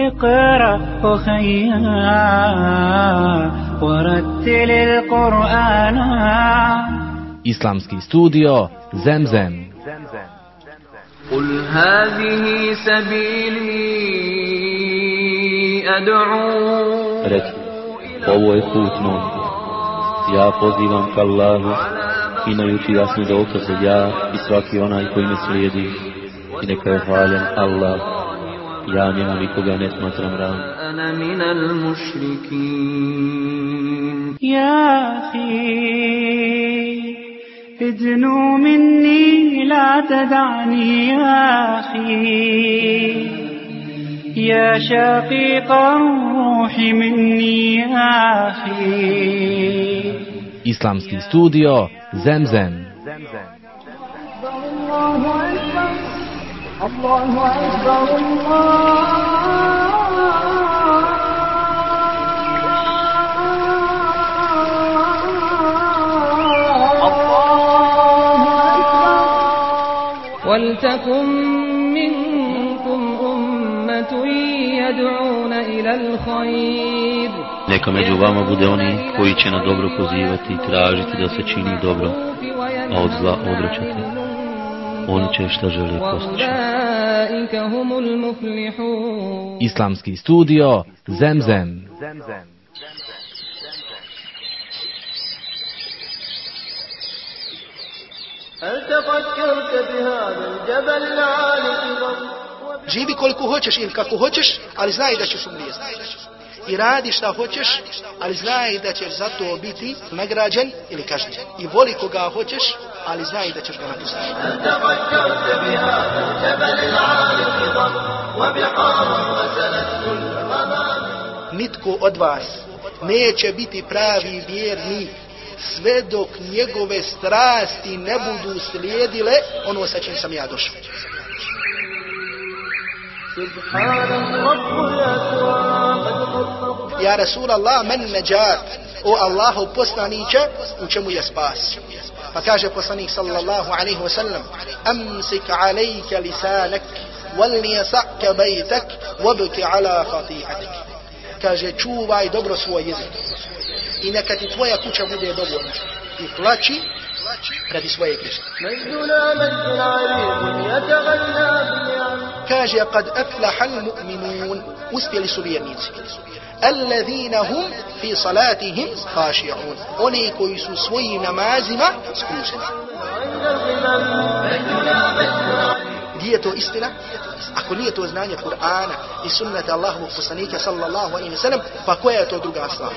اقرأ أخيا ورتل القرآن Islamski studio Zemzem. قل هذه سبيلي أدعو Reci, ovo je put moj. Ja pozivam ka Allahu, imajući jasne dokaze ja i svaki onaj koji me slijedi. I neka je hvaljen Allah. Ja njemu nikoga ne smatram ravnim. أنا من المشركين يا أخي ادنو مني لا تدعني يا أخي يا شقيق الروح مني يا أخي Islamski studio Zemzem. ولتكن منكم أمة يدعون إلى الخير Neka među vama bude oni koji će na dobro pozivati i tražiti da se čini dobro, a od zla odrećati. oni će što želi postići. Islamski studio Zemzem. Živi koliko hoćeš ili kako hoćeš, ali znaj da ćeš umrijeti I radi šta hoćeš, ali znaj da ćeš za to biti nagrađen ili kažnjen. I voli koga hoćeš, ali znaj da ćeš ga napustiti. هل تفكرت بهذا الجبل العالي وبحار غسلت كل غمام Nitko od vas neće biti pravi vjernik sve dok njegove strasti ne budu slijedile ono sa čim sam ja došao. سبحان رب الأكوان قد خصص Ja Rasul Allah, men neđar, o Allahu poslaniće, u čemu je spas. Pa kaže poslanik sallallahu alaihi wasallam, amsik alejke lisanak, wal nijasa'ke bejtek, wabki ala khati'atik. Kaže, čuvaj dobro svoj jezik. I neka ti tvoja kuća bude dovoljna. I plaći radi svoje greške. مجدنا مجد عريق يتغنى بالنعم kaže kad aflaha almu'minun uspjeli su vjernici الذين hum في صلاتهم خاشعون oni koji su svojim namazima skrušeni. Gdje to istina? Ako nije to znanje Kur'ana i sunnata Allahovog poslanika sallallahu alejhi ve sellem pa koja je to druga stvar?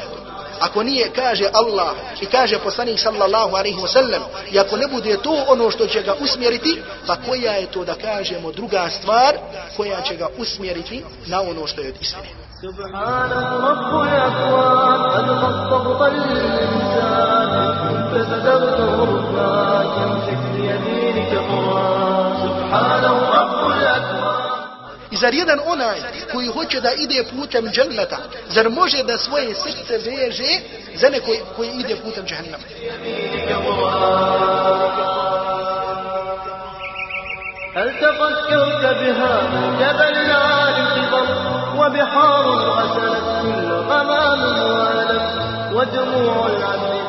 Ako nije, kaže Allah i kaže poslanik sallallahu alaihi wa sallam, i ako ne bude to ono što će ga usmjeriti, pa koja je to da kažemo druga stvar koja će ga usmjeriti na ono što je od istine. سبحان الرب يكوان قد خطبت الإنسان. كنت ستبت غربا يمسك بيمينك قرآن. سبحان الرب يكوان Zar jedan onaj koji hoće da ide putem dženneta, zar može da svoje srce veže za neko koji ide putem dženneta? التقى الكوكب هذا جبل عالي ضم وبحار غسلت كل غمام وألم ودموع العبد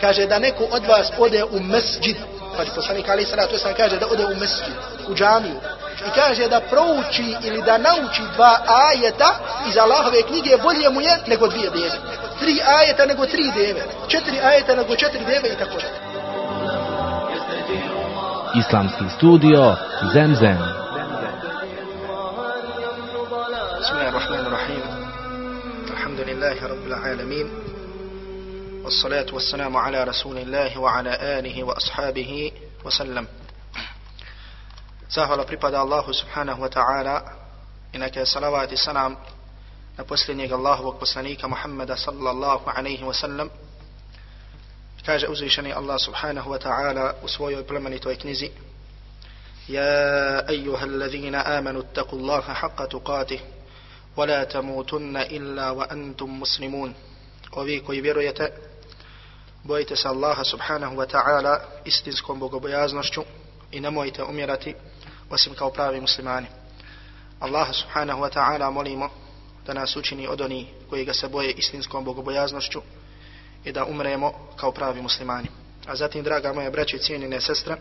Kaže da neko od vas ode u mesđid, pa poslanik Ali Salatu Osman kaže da ode u mesđid, u džamiju, i kaže da prouči ili da nauči dva ajeta iz Allahove knjige bolje mu je nego dvije deve. Tri ajeta nego tri deve. Četiri ajeta nego četiri deve i tako dalje. Islamski studio Zemzem. بسم الله الرحمن الرحيم. الحمد لله رب العالمين. والصلاة والسلام على رسول الله وعلى آله وأصحابه وسلم. سهل بريباد الله سبحانه وتعالى إنك صلوات السلام نبوسلنيك الله وقبسلنيك محمد صلى الله عليه وسلم كاج أزيشني الله سبحانه وتعالى وسوي بلمني توكنزي يا أيها الذين آمنوا اتقوا الله حق تقاته ولا تموتن إلا وأنتم مسلمون ovi koji vjerujete bojite se Allaha subhanahu wa ta'ala istinskom bogobojaznošću i nemojte umirati osim kao pravi muslimani Allaha subhanahu wa ta'ala molimo da nas učini od onih koji ga se boje istinskom bogobojaznošću i da umremo kao pravi muslimani. A zatim, draga moja braće i cijenine sestre,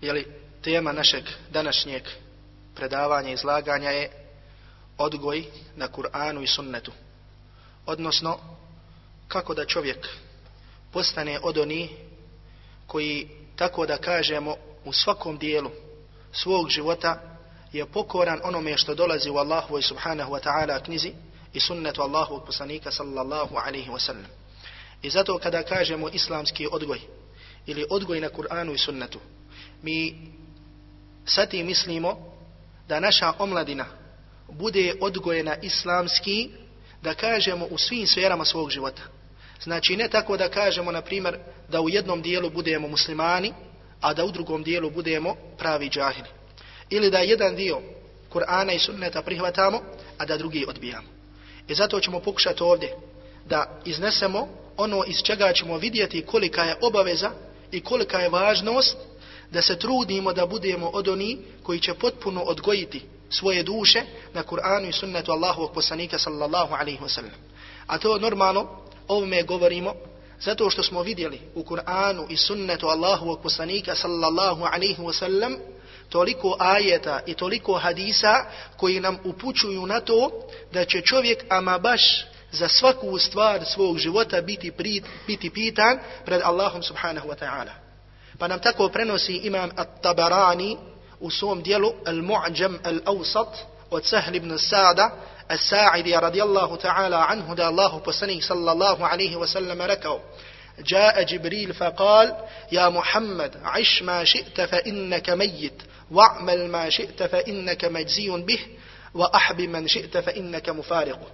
jeli tema našeg današnjeg predavanja i izlaganja je odgoj na Kur'anu i sunnetu. Odnosno, kako da čovjek postane od onih koji, tako da kažemo, u svakom dijelu svog života je pokoran onome što dolazi u Allahu i subhanahu wa ta'ala knjizi i sunnetu Allahu poslanika sallallahu alaihi wa sallam. I zato kada kažemo islamski odgoj ili odgoj na Kur'anu i sunnetu, mi sati mislimo da naša omladina bude odgojena islamski, da kažemo u svim sferama svog života. Znači ne tako da kažemo, na primjer, da u jednom dijelu budemo muslimani, a da u drugom dijelu budemo pravi džahili. Ili da jedan dio Kur'ana i sunneta prihvatamo, a da drugi odbijamo. I zato ćemo pokušati ovdje da iznesemo ono iz čega ćemo vidjeti kolika je obaveza i kolika je važnost da se trudimo da budemo od oni koji će potpuno odgojiti svoje duše na Kur'anu i sunnetu Allahovog poslanika sallallahu alaihi wasallam. A to normalno ovome govorimo zato što smo vidjeli u Kur'anu i sunnetu Allahovog poslanika sallallahu alaihi wasallam toliko ajeta i toliko hadisa koji nam upućuju na to da će čovjek ama baš za svaku stvar svog života biti, prit, biti pitan pred Allahom subhanahu wa ta'ala. Pa nam tako prenosi imam At-Tabarani u svom dijelu Al-Mu'jam Al-Awsat od Sahl ibn Sa'da As-Sa'idi radijallahu ta'ala anhu da Allahu poslanih sallallahu alaihi wa sallam rekao جاء جبريل فقال يا محمد عش ما شئت فإنك ميت واعمل ما شئت فإنك مجزي به وأحب من شئت فإنك مفارقه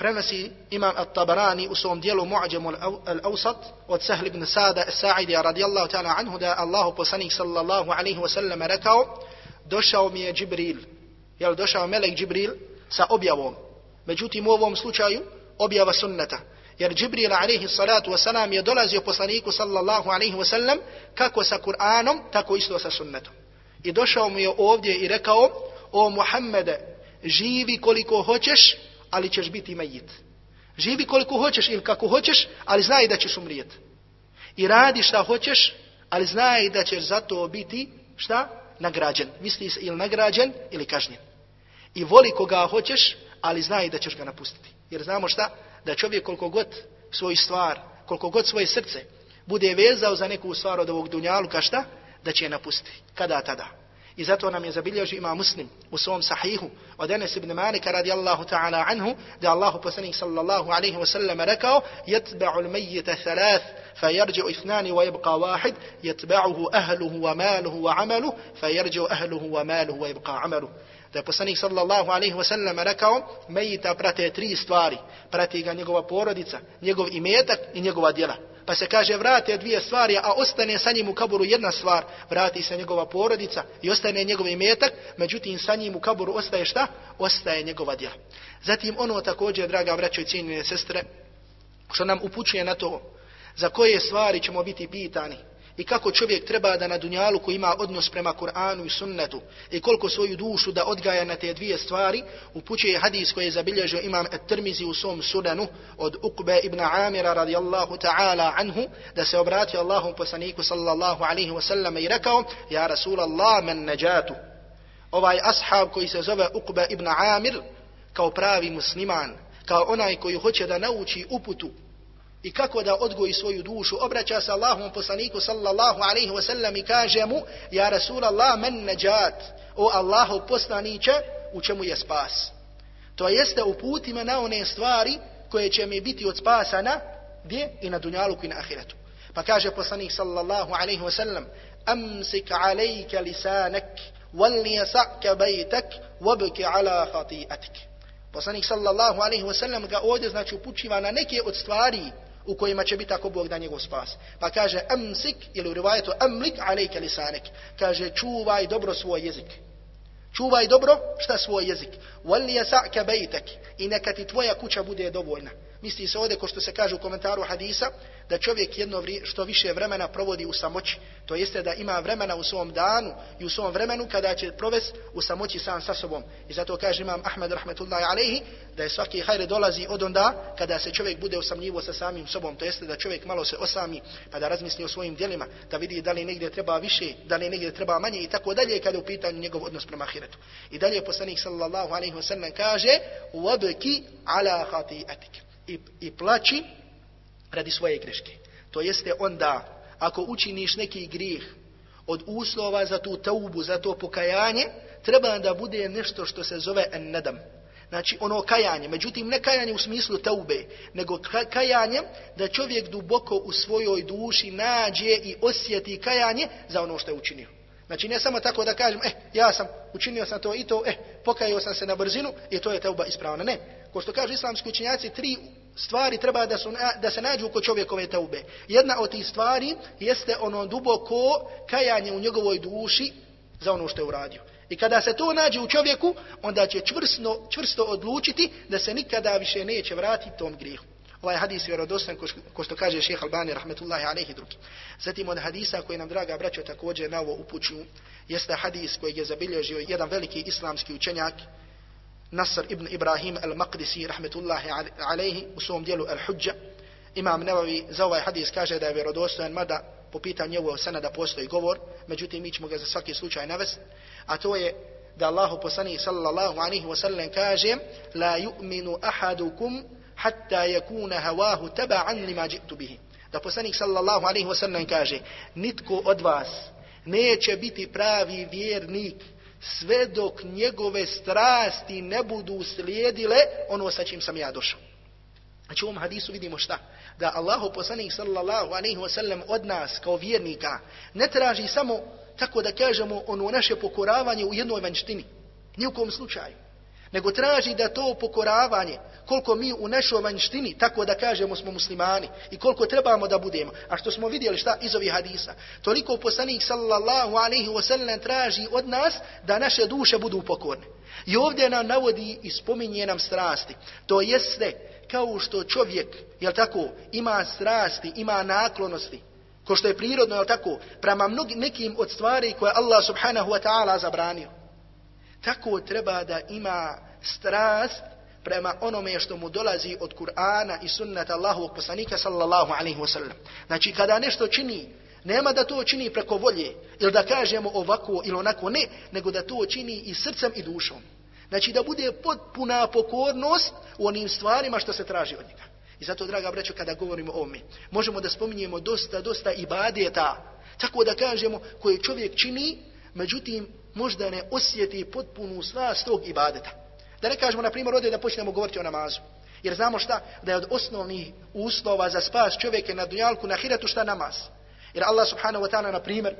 prenosi imam At-Tabarani u svom dijelu Mu'đemu Al-Awsat od Sahl ibn Sada As-Sa'idi radijallahu ta'ala anhu da Allah poslanik sallallahu alaihi wasallam rekao došao mi je Džibril jel došao melek Džibril sa objavom međutim u ovom slučaju objava sunneta jer Džibril alaihi salatu wasalam je dolazio poslaniku sallallahu alaihi wasallam kako sa Kur'anom tako isto sa sunnetom i došao mu je ovdje i rekao o Muhammede živi koliko hoćeš ali ćeš biti majit. Živi koliko hoćeš ili kako hoćeš, ali znaj da ćeš umrijeti. I radi šta hoćeš, ali znaj da ćeš zato biti šta? Nagrađen. Misli se ili nagrađen ili kažnjen. I voli koga hoćeš, ali znaj da ćeš ga napustiti. Jer znamo šta? Da čovjek koliko god svoj stvar, koliko god svoje srce bude vezao za neku stvar od ovog dunjaluka šta? Da će je napustiti. Kada tada? I zato nam je zabilježio ima muslim u svom sahihu od Enes ibn Malika radijallahu ta'ala anhu da Allahu poslanik sallallahu alaihi wa sallam rekao yatba'u l-mayyita thalath فيرجع اثنان ويبقى واحد يتبعه أهله وماله وعمله فيرجع أهله وماله ويبقى عمله da je poslanik sallallahu alaihi wa sallam rekao mejita prate tri stvari prati ga njegova porodica njegov imetak i njegova djela pa se kaže vrate dvije stvari a ostane sa njim u kaburu jedna stvar. Vrati se njegova porodica i ostane njegov imetak međutim sa njim u kaburu ostaje šta? ostaje njegova djela. Zatim ono također draga braćo i cijenine sestre što nam upućuje na to za koje stvari ćemo biti pitani i kako čovjek treba da na dunjalu koji ima odnos prema Kur'anu i sunnetu i koliko svoju dušu da odgaja na te dvije stvari, upućuje hadis koji je zabilježio imam At-Tirmizi u svom sunanu od Uqbe ibn Amira radijallahu ta'ala anhu, da se obratio Allahom poslaniku sallallahu alaihi wasallam i rekao, Ja Rasulallah men neđatu. Ovaj ashab koji se zove Uqbe ibn Amir, kao pravi musliman, kao onaj koji hoće da nauči uputu i kako da odgoji svoju dušu, obraća se Allahom poslaniku sallallahu alaihi wasallam i kaže mu, ja Rasulallah men neđat, o Allahu poslaniće, u čemu je spas. To jeste uputi me na one stvari koje će mi biti od spasa na gdje i na dunjaluku i na ahiretu. Pa kaže poslanik sallallahu alaihi wasallam amsik alejka lisanek, walni jasa'ke bejtek, wabki ala khati'atik. Poslanik sallallahu alaihi wa sallam ga ovdje znači upućiva na neke od stvari u kojima će biti ako Bog da njegov spas. Pa kaže amsik ili u rivajetu amlik alejke lisanek. Kaže čuvaj dobro svoj jezik. Čuvaj dobro šta svoj jezik. Wal yasa'ka baytak. I neka ti tvoja kuća bude dovoljna. Misli se ovdje, ko što se kaže u komentaru hadisa, da čovjek jedno vri, što više vremena provodi u samoći. To jeste da ima vremena u svom danu i u svom vremenu kada će provesti u samoći sam sa sobom. I zato kaže imam Ahmed rahmetullahi alaihi, da je svaki hajre dolazi od onda kada se čovjek bude usamljivo sa samim sobom. To jeste da čovjek malo se osami pa da razmisli o svojim djelima, da vidi da li negdje treba više, da li negdje treba manje i tako dalje kada je u pitanju njegov odnos prema ahiretu. I dalje poslanik sallallahu alaihi wa sallam kaže, وَبْكِ عَلَى خَطِئَتِكَ i, i plaći radi svoje greške. To jeste onda, ako učiniš neki grijeh od uslova za tu taubu, za to pokajanje, treba da bude nešto što se zove en. Znači ono kajanje, međutim ne kajanje u smislu taube, nego kajanje da čovjek duboko u svojoj duši nađe i osjeti kajanje za ono što je učinio. Znači ne samo tako da kažem, eh, ja sam učinio sam to i to, eh, pokajao sam se na brzinu i to je teuba ispravna. Ne, ko što kažu islamski učinjaci, tri stvari treba da, su, da se nađu kod čovjekove taube. Jedna od tih stvari jeste ono duboko kajanje u njegovoj duši za ono što je uradio. I kada se to nađe u čovjeku, onda će čvrsto, čvrsto odlučiti da se nikada više neće vratiti tom grihu. Ovaj hadis je vjerodostan ko, što kaže šeha Albani rahmetullahi alejhi drugi. Zatim od hadisa koji nam draga braćo također na ovo upućuju jeste hadis koji je zabilježio jedan veliki islamski učenjak Nasr ibn Ibrahim al-Maqdisi rahmetullahi alejhi u svom dijelu al-Hujja. Imam Nevavi za ovaj hadis kaže da je vjerodostojan mada po pitanju njegovog sanada postoji govor, međutim mi ćemo ga za svaki slučaj navesti, a to je da Allahu poslanik sallallahu alejhi ve sellem kaže la yu'minu ahadukum hatta yakuna hawahu taba'an lima ji'tu bihi. Da poslanik sallallahu alejhi ve sellem kaže: Nitko od vas neće biti pravi vjernik sve dok njegove strasti ne budu slijedile ono sa čim sam ja došao. Znači u ovom hadisu vidimo šta? Da Allahu poslanik sallallahu alejhi ve sellem od nas kao vjernika ne traži samo tako da kažemo ono naše pokoravanje u jednoj vanštini. Nijukom u kom slučaju nego traži da to pokoravanje, koliko mi u našoj vanjštini, tako da kažemo smo muslimani, i koliko trebamo da budemo, a što smo vidjeli šta iz ovih hadisa, toliko poslanik sallallahu alaihi wasallam traži od nas da naše duše budu pokorne. I ovdje nam navodi i spominje nam strasti. To jeste kao što čovjek, jel tako, ima strasti, ima naklonosti, ko što je prirodno, jel tako, prema mnogi, nekim od stvari koje Allah subhanahu wa ta'ala zabranio tako treba da ima strast prema onome što mu dolazi od Kur'ana i sunnata Allahovog poslanika sallallahu alaihi wasallam. Znači kada nešto čini, nema da to čini preko volje ili da kažemo ovako ili onako, ne, nego da to čini i srcem i dušom. Znači da bude potpuna pokornost u onim stvarima što se traži od njega. I zato, draga braćo, kada govorimo o ome, možemo da spominjemo dosta, dosta ibadeta, tako da kažemo koje čovjek čini, međutim, možda ne osjeti potpunu slast tog ibadeta. Da ne kažemo, na primjer, ovdje da počnemo govoriti o namazu. Jer znamo šta? Da je od osnovnih uslova za spas čovjeka na dunjalku, na hiratu šta namaz. Jer Allah subhanahu wa ta'ala, na primjer,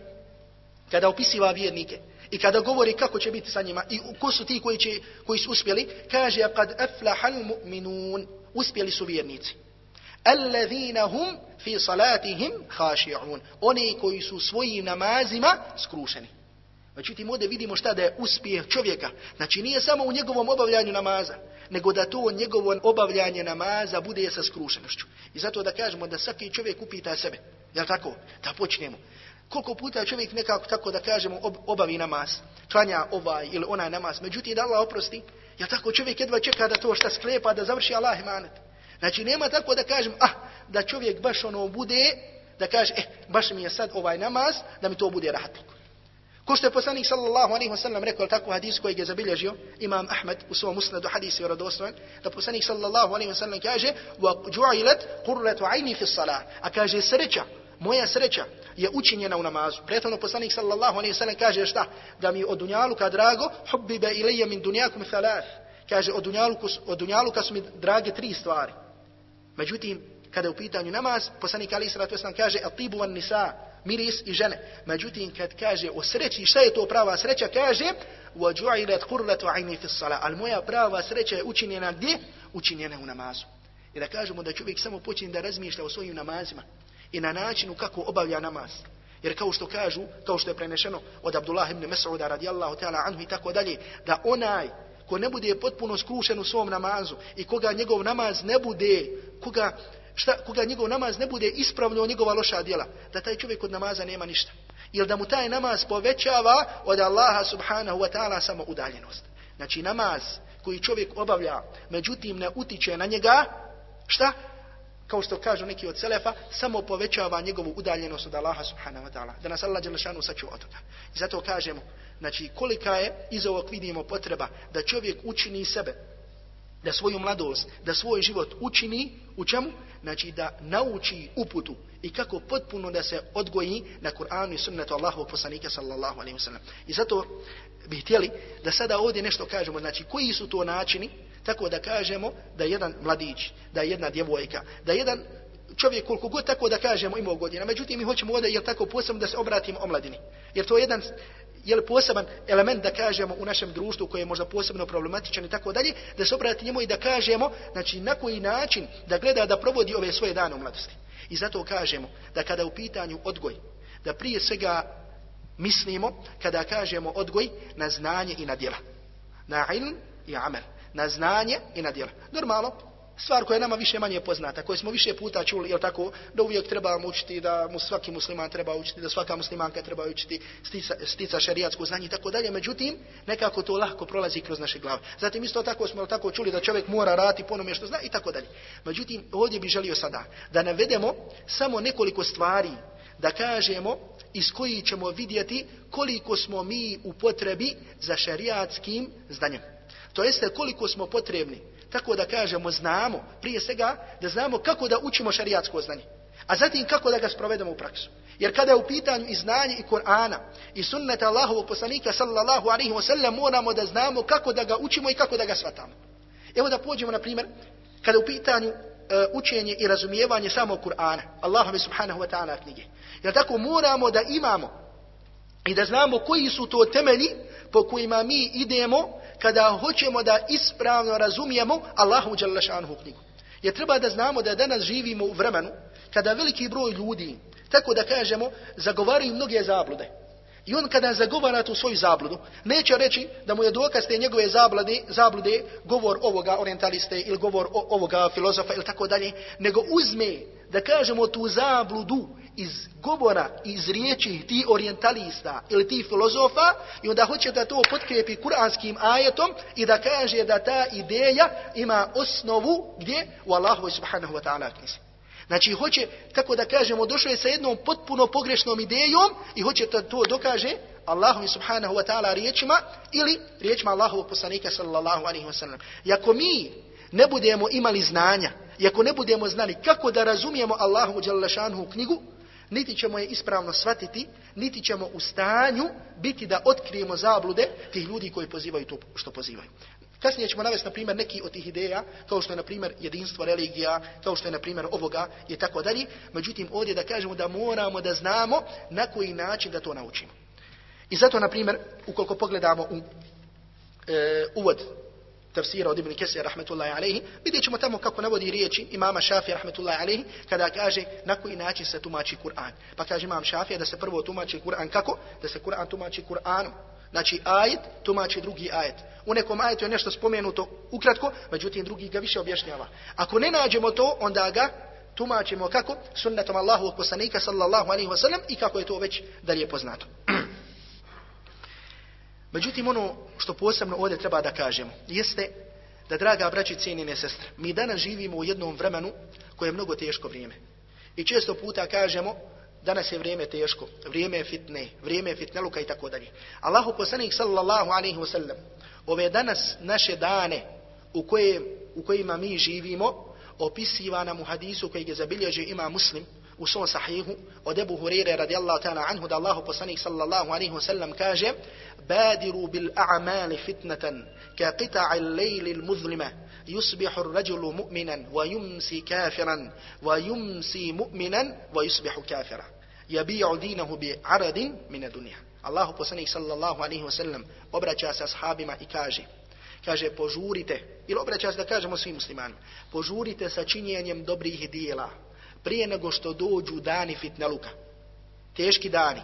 kada opisiva vjernike i kada govori kako će biti sa njima i ko su ti koji, će, koji su uspjeli, kaže, kad aflahal mu'minun, uspjeli su vjernici. Alladhina hum fi salatihim khashi'un. Oni koji su svojim namazima skrušeni. Međutim, ovdje vidimo šta da je uspjeh čovjeka. Znači, nije samo u njegovom obavljanju namaza, nego da to njegovo obavljanje namaza bude sa skrušenošću. I zato da kažemo da svaki čovjek upita sebe. Jel tako? Da počnemo. Koliko puta čovjek nekako tako da kažemo obavi namaz, klanja ovaj ili onaj namaz. Međutim, da Allah oprosti, jel tako čovjek jedva čeka da to šta sklepa, da završi Allah imanet. Znači, nema tako da kažem, ah, da čovjek baš ono bude, da kaže, eh, baš mi je sad ovaj namaz, da mi to bude rahatliko. Ko što je poslanik sallallahu alaihi wa sallam rekao tako hadis koji je zabilježio imam Ahmed u svom musnadu hadis je radostojen da poslanik sallallahu alaihi wa sallam kaže وَجُعِلَتْ قُرَّةُ عَيْنِ فِي الصَّلَاةِ a kaže sreća moja sreća je učinjena u namazu. Prethodno poslanik sallallahu alaihi wa sallam kaže šta? Da mi od dunjaluka drago hubbibe ilaje min dunjakum thalath. Kaže od dunjaluka, od dunjaluka su mi drage tri stvari. Međutim, kada je u pitanju namaz, poslanik alaihi sallatu wasallam kaže atibu van nisa, miris i žene. Međutim, kad kaže o sreći, šta je to prava sreća, kaže وَجُعِلَتْ قُرْلَةُ عَيْنِ فِي الصَّلَةِ Ali moja prava sreća je učinjena gdje? Učinjena u namazu. I da kažemo da čovjek samo počne da razmišlja o svojim namazima i na načinu kako obavlja namaz. Jer kao što kažu, kao što je prenešeno od Abdullah ibn Mas'uda radijallahu ta'ala anhu i tako dalje, da onaj ko ne bude potpuno skrušen u svom namazu i koga njegov namaz ne bude, koga, šta, koga njegov namaz ne bude ispravljao njegova loša djela, da taj čovjek od namaza nema ništa. Ili da mu taj namaz povećava od Allaha subhanahu wa ta'ala samo udaljenost. Znači namaz koji čovjek obavlja, međutim ne utiče na njega, šta? Kao što kažu neki od selefa, samo povećava njegovu udaljenost od Allaha subhanahu wa ta'ala. Da nas Allah Đelešanu sačuva od toga. I zato kažemo, znači kolika je, iz ovog vidimo potreba, da čovjek učini sebe, da svoju mladost, da svoj život učini u čemu? Znači da nauči uputu i kako potpuno da se odgoji na Kur'anu i sunnetu Allahovog poslanika sallallahu alaihi wa sallam. I zato bi htjeli da sada ovdje nešto kažemo, znači koji su to načini, tako da kažemo da jedan mladić, da jedna djevojka, da jedan čovjek koliko god tako da kažemo imao godina. Međutim, mi hoćemo ovdje, jel tako, posebno da se obratimo omladini. Jer to je jedan je poseban element da kažemo u našem društvu koji je možda posebno problematičan i tako dalje, da se obrati njemu i da kažemo, znači na koji način da gleda da provodi ove svoje dane u mladosti. I zato kažemo da kada u pitanju odgoj, da prije svega mislimo kada kažemo odgoj na znanje i na djela. Na ilm i amel. Na znanje i na djela. Normalno, stvar koja je nama više manje poznata, koju smo više puta čuli, je tako, da uvijek trebamo učiti, da mu svaki musliman treba učiti, da svaka muslimanka treba učiti, stica, stica šarijatsko znanje i tako dalje. Međutim, nekako to lahko prolazi kroz naše glave. Zatim isto tako smo tako čuli da čovjek mora raditi po onome što zna i tako dalje. Međutim, ovdje bi želio sada da navedemo samo nekoliko stvari, da kažemo iz koji ćemo vidjeti koliko smo mi u potrebi za šariatskim znanjem. To jeste koliko smo potrebni tako da kažemo znamo, prije svega da znamo kako da učimo šarijatsko znanje. A zatim kako da ga sprovedemo u praksu. Jer kada je u pitanju i znanje i Kur'ana i sunneta Allahovog poslanika sallallahu alaihi wa sallam moramo da znamo kako da ga učimo i kako da ga shvatamo. Evo da pođemo na primjer kada je u pitanju e, učenje i razumijevanje samo Kur'ana, Allahove subhanahu wa ta'ala knjige. Jer tako moramo da imamo i da znamo koji su to temelji po kojima mi idemo kada hoćemo da ispravno razumijemo Allahu Đalešanhu knjigu. Jer treba da znamo da danas živimo u vremenu kada veliki broj ljudi, tako da kažemo, zagovaraju mnoge zablude. I on kada zagovara tu svoju zabludu, neće reći da mu je dokaz te njegove zablude, zablude govor ovoga orientaliste ili govor ovoga filozofa ili tako dalje, nego uzme da kažemo tu zabludu iz govora, iz riječi ti orientalista ili ti filozofa i onda hoće da to potkrepi kuranskim ajetom i da kaže da ta ideja ima osnovu gdje? U Allahu subhanahu wa ta'ala knjizi. Znači hoće, tako da kažemo, došao je sa jednom potpuno pogrešnom idejom i hoće da to dokaže Allahu subhanahu wa ta'ala riječima ili riječima Allahovog poslanika sallallahu alaihi wa sallam. Iako ako mi ne budemo imali znanja, iako ako ne budemo znali kako da razumijemo Allahu djelašanhu knjigu, niti ćemo je ispravno shvatiti, niti ćemo u stanju biti da otkrijemo zablude tih ljudi koji pozivaju to što pozivaju. Kasnije ćemo navesti, na primjer, neki od tih ideja, kao što je, na primjer, jedinstvo religija, kao što je, na primjer, ovoga i tako dalje. Međutim, ovdje da kažemo da moramo da znamo na koji način da to naučimo. I zato, na primjer, ukoliko pogledamo u e, uvod tafsira od Ibn Kesir rahmetullahi alejhi, vidjet ćemo tamo kako navodi riječi imama Šafija rahmetullahi alejhi, kada kaže na koji način se tumači Kur'an. Pa kaže imam Šafija da se prvo tumači Kur'an kako? Da se Kur'an tumači Kur'anom. Znači ajet tumači drugi ajet. U nekom ajetu je nešto spomenuto ukratko, međutim drugi ga više objašnjava. Ako ne nađemo to, onda ga tumačimo kako? Sunnetom Allahu poslanika sallallahu alaihi wasallam, i kako je to već dalje poznato. Međutim, ono što posebno ovdje treba da kažemo, jeste da, draga braći cijenine sestre, mi danas živimo u jednom vremenu koje je mnogo teško vrijeme. I često puta kažemo, danas je vrijeme teško, vrijeme je fitne, vrijeme je fitneluka i tako dalje. Allahu poslanik sallallahu alaihi wa sallam, ove danas naše dane u, koje, u kojima mi živimo, opisiva nam u hadisu kojeg je zabilježio ima muslim, u صحيح؟ sahihu od Ebu Hurire radijallahu ta'ala anhu da Allahu poslanik sallallahu alaihi wasallam kaže badiru bil a'mali fitnatan ka qita'i يصبح الرجل مؤمنا ويمسي كافرا ويمسي مؤمنا ويصبح كافرا. يبيع دينه بعرض من الدنيا. الله بسنه صلى الله عليه وسلم وبرجاء أصحابه إكاجه كاجه بجورته إلى وبرجاء أصدقائه مسلمين مسلمان بجورته سچينيانيم دبريه ديلا prije nego što dođu dani fitneluka teški dani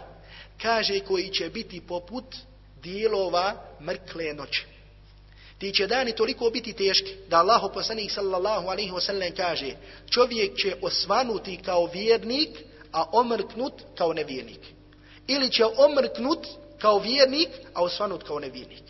kaže koji će biti poput dijelova mrkle noći. Ti će dani toliko biti teški da Allah poslanik sallallahu alaihi wasallam kaže čovjek će osvanuti kao vjernik, a omrknut kao nevjernik. Ili će omrknut kao vjernik, a osvanut kao nevjernik.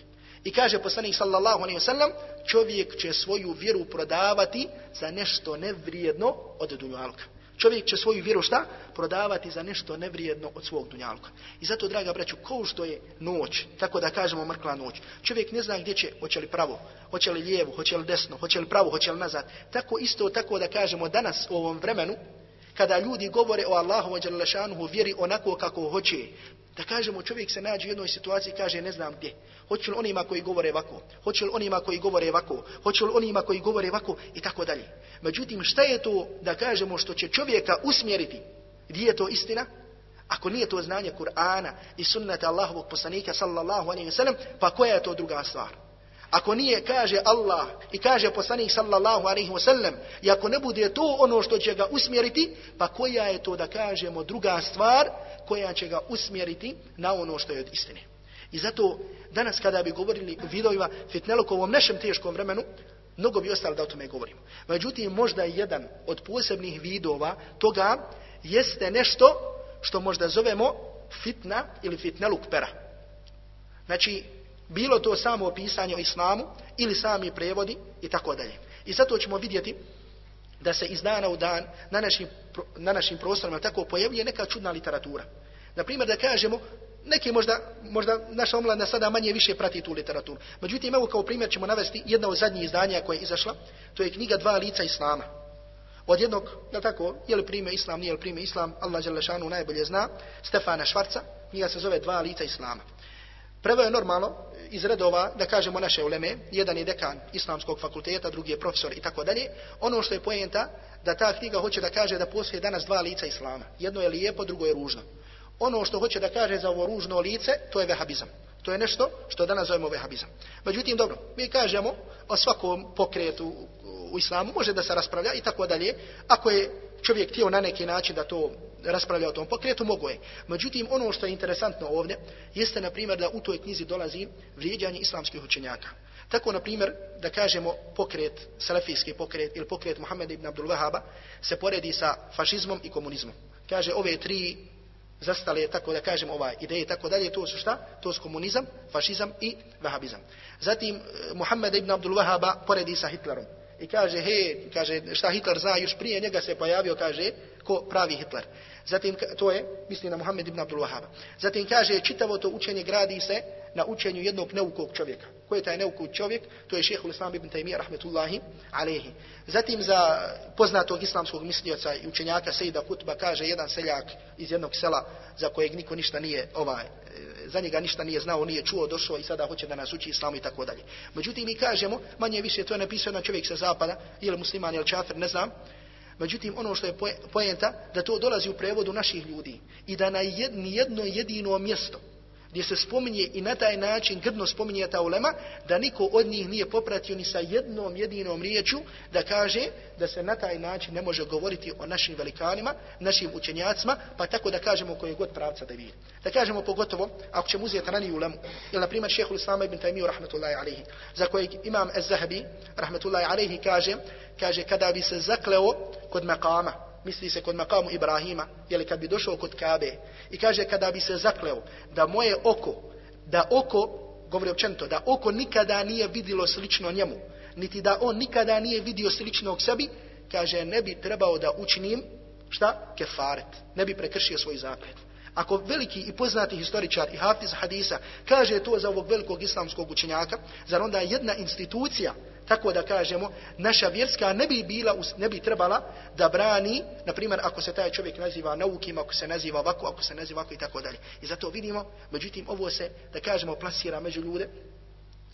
I kaže poslanik sallallahu alaihi wasallam čovjek će svoju vjeru prodavati za nešto nevrijedno od dunjalka. Čovjek će svoju vjeru šta? Prodavati za nešto nevrijedno od svog dunjalka. I zato, draga braću, ko što je noć, tako da kažemo mrkla noć, čovjek ne zna gdje će, hoće li pravo, hoće li lijevo, hoće li desno, hoće li pravo, hoće li nazad. Tako isto, tako da kažemo danas u ovom vremenu, kada ljudi govore o Allahu ođelešanuhu vjeri onako kako hoće, da kažemo čovjek se nađe u jednoj situaciji kaže ne znam gdje. Hoće li onima koji govore ovako? Hoće li onima koji govore ovako? Hoće li onima koji govore ovako? I tako dalje. Međutim, šta je to da kažemo što će čovjeka usmjeriti? Gdje je to istina? Ako nije to znanje Kur'ana i sunnata Allahovog poslanika sallallahu alaihi wa sallam, pa koja je to druga stvar? Ako nije, kaže Allah i kaže poslanik sallallahu alaihi wa sallam, i ako ne bude to ono što će ga usmjeriti, pa koja je to da kažemo druga stvar koja će ga usmjeriti na ono što je od istine. I zato danas kada bi govorili o vidovima fitneluk u ovom našem teškom vremenu, mnogo bi ostalo da o tome govorimo. Međutim, možda jedan od posebnih vidova toga jeste nešto što možda zovemo fitna ili fitneluk pera. Znači, bilo to samo opisanje o islamu ili sami prevodi i tako dalje. I zato ćemo vidjeti da se iz dana u dan na našim, na našim prostorima tako pojavljuje neka čudna literatura. Na primjer da kažemo, neki možda, možda naša omladna sada manje više prati tu literaturu. Međutim, evo kao primjer ćemo navesti jedna od zadnjih izdanja koja je izašla, to je knjiga Dva lica Islama. Od jednog, da tako, je li prime Islam, nije li prime Islam, Allah Đelešanu najbolje zna, Stefana Švarca, knjiga se zove Dva lica Islama. Prvo je normalno iz redova, da kažemo naše uleme, jedan je dekan islamskog fakulteta, drugi je profesor i tako dalje. Ono što je pojenta, da ta knjiga hoće da kaže da postoje danas dva lica islama. Jedno je lijepo, drugo je ružno. Ono što hoće da kaže za ovo ružno lice, to je vehabizam. To je nešto što danas zovemo vehabizam. Međutim, dobro, mi kažemo o svakom pokretu u islamu, može da se raspravlja i tako dalje. Ako je čovjek htio na neki način da to raspravlja o tom pokretu, mogo je. Međutim, ono što je interesantno ovdje, jeste, na primjer, da u toj knjizi dolazi vrijeđanje islamskih učenjaka. Tako, na primjer, da kažemo pokret, salafijski pokret ili pokret Muhammeda ibn Abdul Wahaba se poredi sa fašizmom i komunizmom. Kaže, ove tri zastale, tako da kažem, ova ideje i tako dalje, to su šta? To su komunizam, fašizam i vahabizam. Zatim, e, Muhammed ibn Abdul Wahaba poredi sa Hitlerom. I kaže, he, kaže, šta Hitler zna, još prije njega se pojavio, kaže, ko pravi Hitler. Zatim, to je, misli na Muhammed ibn Abdul Wahaba. Zatim kaže, čitavo to učenje gradi se na učenju jednog neukog čovjeka. Ko je taj neukog čovjek? To je šehhul Islam ibn Taymiyyah, rahmetullahi, alehi. Zatim za poznatog islamskog mislioca i učenjaka Sejda Kutba kaže jedan seljak iz jednog sela za kojeg niko ništa nije, ovaj, e, za njega ništa nije znao, nije čuo, došao i sada hoće da nas uči islamu i tako dalje. Međutim, mi kažemo, manje više to je napisao jedan čovjek sa zapada, ili musliman, ili čafir, ne znam, Međutim, ono što je poenta, da to dolazi u prevodu naših ljudi i da na jedno jedino mjesto gdje se spominje i na taj način grdno spominje ta ulema, da niko od njih nije popratio ni sa jednom jedinom riječu da kaže da se na taj način ne može govoriti o našim velikanima, našim učenjacima, pa tako da kažemo koje god pravca da vidi. Da kažemo pogotovo, ako ćemo uzeti raniju ulemu, ili na primjer šehhul Islama ibn Taymiyu, rahmetullahi alihi, za kojeg imam Ez-Zahabi rahmetullahi alihi, kaže, kaže, kada bi se zakleo kod makama, misli se kod makamu Ibrahima, jeli kad bi došao kod Kabe i kaže kada bi se zakleo da moje oko, da oko, govori općenito, da oko nikada nije vidilo slično njemu, niti da on nikada nije vidio sličnog sebi, kaže ne bi trebao da učinim, šta? Kefaret. Ne bi prekršio svoj zaklet. Ako veliki i poznati historičar i hafiz hadisa kaže to za ovog velikog islamskog učenjaka, zar onda jedna institucija tako da kažemo, naša vjerska ne bi bila, ne bi trebala da brani, na primjer, ako se taj čovjek naziva naukim, ako se naziva ovako, ako se naziva ovako i tako dalje. I zato vidimo, međutim, ovo se, da kažemo, plasira među ljude,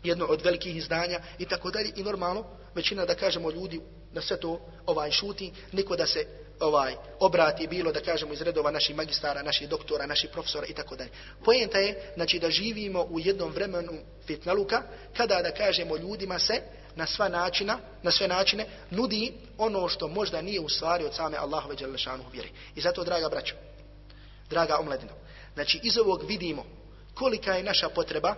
jedno od velikih izdanja i tako dalje i normalno većina da kažemo ljudi na sve to ovaj šuti niko da se ovaj obrati bilo da kažemo iz redova naših magistara, naših doktora, naših profesora i tako dalje. Poenta je znači da živimo u jednom vremenu fitnaluka kada da kažemo ljudima se na sva načina, na sve načine nudi ono što možda nije u stvari od same Allahove Đalešanu vjeri. I zato draga braćo, draga omladino, znači iz ovog vidimo kolika je naša potreba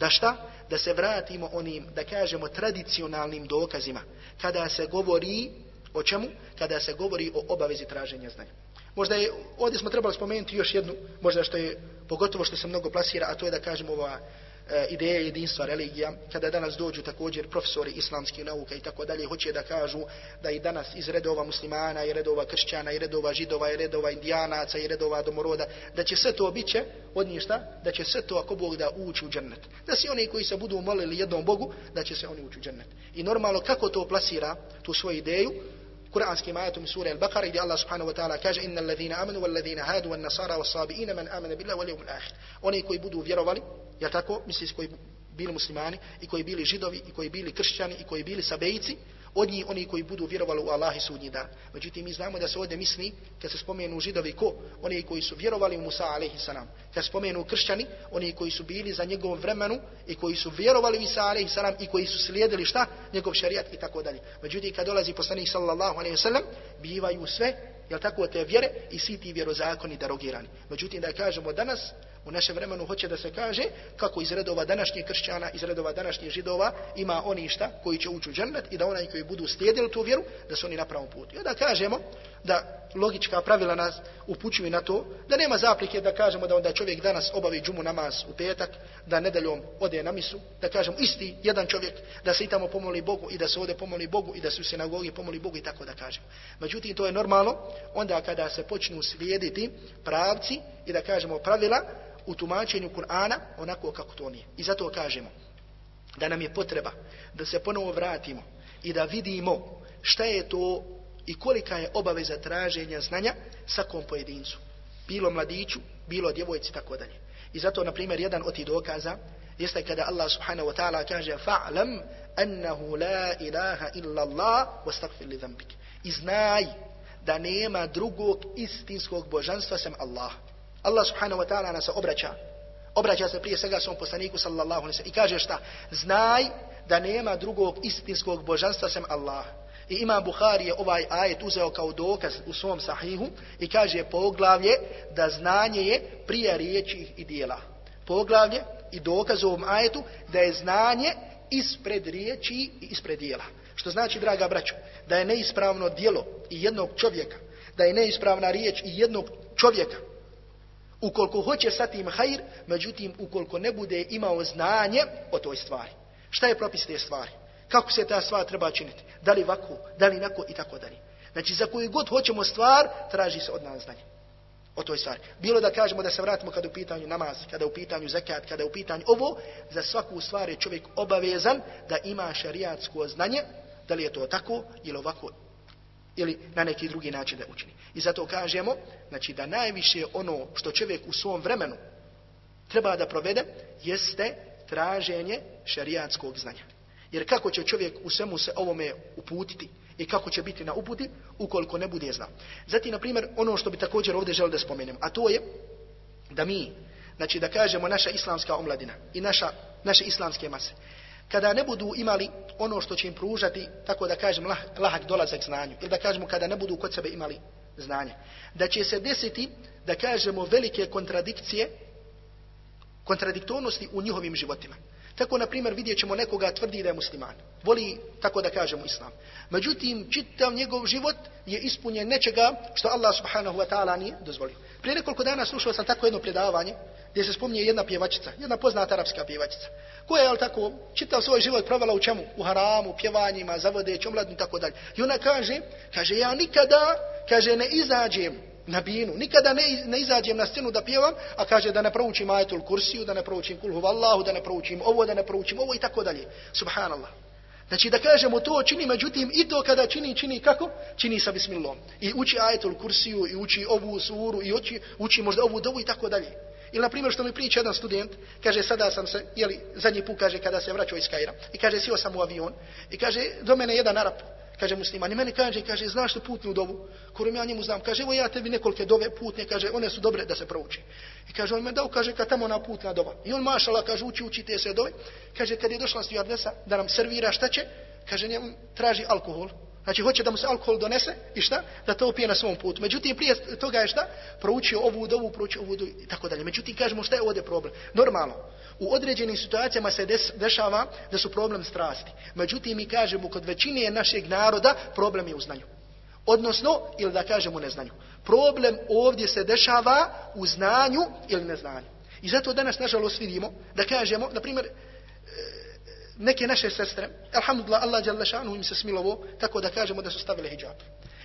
Da šta? Da se vratimo onim, da kažemo, tradicionalnim dokazima. Kada se govori o čemu? Kada se govori o obavezi traženja znanja. Možda je, ovdje smo trebali spomenuti još jednu, možda što je, pogotovo što se mnogo plasira, a to je da kažemo ova E, ideje jedinstva religija, kada danas dođu također profesori islamskih nauka i tako dalje, hoće da kažu da i danas iz redova muslimana, i redova kršćana, i redova židova, i redova indijanaca, i redova domoroda, da će sve to biće od njih šta? Da će sve to ako Bog da ući u džennet. Da si oni koji se budu molili jednom Bogu, da će se oni ući u džennet. I normalno kako to plasira tu svoju ideju, kuranskim ajetom sura Al-Baqara gdje Allah subhanahu wa ta'ala kaže innal ladhina amanu wal ladhina hadu wan nasara was sabiina man amana billahi wal yawmil akhir. Oni koji budu vjerovali, ja tako, misli koji bili muslimani i koji bili židovi i koji bili kršćani i koji bili sabejci, od njih oni koji budu vjerovali u Allah i sudnji dan. Međutim, mi znamo da se ovdje misli, kad se spomenu židovi ko? Oni koji su vjerovali u Musa alaihi salam. Kad se spomenu kršćani, oni koji su bili za njegovom vremenu i koji su vjerovali u Isa alaihi salam i koji su slijedili šta? Njegov šarijat i tako dalje. Međutim, kad dolazi poslanik sallallahu alaihi salam, bivaju sve jel tako, te vjere i svi ti vjerozakoni derogirani. Međutim, da kažemo danas, u našem vremenu hoće da se kaže kako iz redova današnjih kršćana, iz redova današnjih židova ima oni šta koji će ući u džennet i da onaj koji budu slijedili tu vjeru, da su oni na pravom putu. I da kažemo da logička pravila nas upućuju na to, da nema zaplike da kažemo da onda čovjek danas obavi džumu namaz u petak, da nedeljom ode na misu, da kažemo isti jedan čovjek, da se i tamo pomoli Bogu i da se ode pomoli Bogu i da se u sinagogi pomoli Bogu i tako da kažemo. Međutim, to je normalno onda kada se počnu slijediti pravci i da kažemo pravila u tumačenju Kur'ana onako kako to nije. I zato kažemo da nam je potreba da se ponovo vratimo i da vidimo šta je to i kolika je obaveza traženja znanja svakom pojedincu. Bilo mladiću, bilo djevojci, tako dalje. I zato, na primjer, jedan od tih dokaza jeste kada Allah subhanahu wa ta'ala kaže fa'lam annahu la ilaha illa Allah wastagfir li zambik. I znaj da nema drugog istinskog božanstva sem Allah. Allah subhanahu wa ta'ala nas obraća. Obraća se prije svega svom poslaniku sallallahu alaihi i kaže šta? Znaj da nema drugog istinskog božanstva sem Allah. I Imam Bukhari je ovaj ajet uzeo kao dokaz u svom sahihu i kaže poglavlje da znanje je prije riječi i dijela. Poglavlje i dokaz u ovom ajetu da je znanje ispred riječi i ispred dijela. Što znači, draga braćo, da je neispravno dijelo i jednog čovjeka, da je neispravna riječ i jednog čovjeka, ukoliko hoće sa tim hajr, međutim, ukoliko ne bude imao znanje o toj stvari. Šta je propis te stvari? Kako se ta stvar treba činiti? Da li ovako, da li nako i tako dalje. Znači, za koju god hoćemo stvar, traži se od nas znanje o toj stvari. Bilo da kažemo da se vratimo kada u pitanju namaz, kada u pitanju zakat, kada u pitanju ovo, za svaku stvar je čovjek obavezan da ima šariatsko znanje, da li je to tako ili ovako ili na neki drugi način da učini. I zato kažemo, znači da najviše ono što čovjek u svom vremenu treba da provede, jeste traženje šariatskog znanja. Jer kako će čovjek u svemu se ovome uputiti i kako će biti na uputi ukoliko ne bude znao. Zatim, na primjer, ono što bi također ovdje želio da spomenem, a to je da mi, znači da kažemo naša islamska omladina i naša, naše islamske mase, kada ne budu imali ono što će im pružati, tako da kažem, lah, lahak dolazak znanju, ili da kažemo kada ne budu kod sebe imali znanje, da će se desiti, da kažemo, velike kontradikcije, kontradiktornosti u njihovim životima. Tako, na primjer, vidjet ćemo nekoga tvrdi da je musliman. Voli, tako da kažemo, islam. Međutim, čitav njegov život je ispunjen nečega što Allah subhanahu wa ta'ala nije dozvolio. Prije nekoliko dana slušao sam tako jedno predavanje gdje se spominje jedna pjevačica, jedna poznata arapska pjevačica, koja je, jel tako, čitav svoj život provela u čemu? U haramu, pjevanjima, zavodeći, omladnu i tako dalje. I ona kaže, kaže, ja nikada, kaže, ne izađem na binu. Nikada ne, ne izađem na scenu da pjevam, a kaže da ne proučim ajetul kursiju, da ne proučim kulhu vallahu, da ne proučim ovo, da ne proučim ovo i tako dalje. Subhanallah. Znači da kažemo to čini, međutim i to kada čini, čini kako? Čini sa bismillom. I uči ajetul kursiju, i uči ovu suru, i uči, uči možda ovu dovu i tako dalje. Ili, na primjer, što mi priča jedan student, kaže, sada sam se, jeli, zadnji put, kaže, kada se vraćao iz Kaira, i kaže, sio sam u avion, i kaže, do mene jedan Arab, kaže musliman, i meni kaže, kaže, znaš li putnu dovu, korim ja njemu znam, kaže, evo ja tebi nekolike dove putne, kaže, one su dobre da se prouči. I kaže, on me dao, kaže, kad tamo na putna dova. I on mašala, kaže, uči, uči te se dove, kaže, kad je došla stewardesa da nam servira šta će, kaže, njemu traži alkohol, Znači, hoće da mu se alkohol donese i šta? Da to opije na svom putu. Međutim, prije toga je šta? Proučio ovu dovu, proučio ovu dovu i tako dalje. Međutim, kažemo šta je ovdje problem? Normalno, U određenim situacijama se des, dešava da su problem strasti. Međutim, mi kažemo, kod većine našeg naroda problem je u znanju. Odnosno, ili da kažemo neznanju. Problem ovdje se dešava u znanju ili neznanju. I zato danas, nažalost, vidimo da kažemo, na primjer, neke naše sestre, alhamdulillah, Allah Đalešanu im se smilovo, tako da kažemo da su stavile hijab.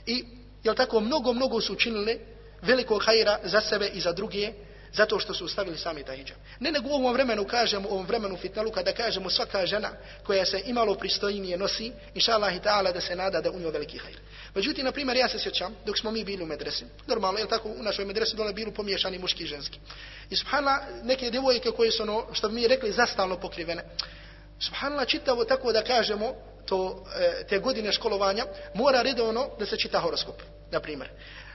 I, jel tako, mnogo, mnogo su učinile velikog hajra za sebe i za druge, zato što su stavili sami taj hijab. Ne nego u ovom vremenu kažemo, u ovom vremenu fitnalu, kada kažemo svaka žena koja se imalo pristojnije nosi, inša Allah i ta'ala da se nada da u njoj veliki hajr. Međutim, na primjer, ja se sjećam, dok smo mi bili u medresi, normalno, je tako, u našoj medresi dole bili pomiješani muški i ženski. I subhanallah, neke djevojke koje su, ono, što bi mi rekli, zastalno pokrivene, subhanallah, čitavo tako da kažemo, to, e, te godine školovanja, mora redovno da se čita horoskop, na primjer.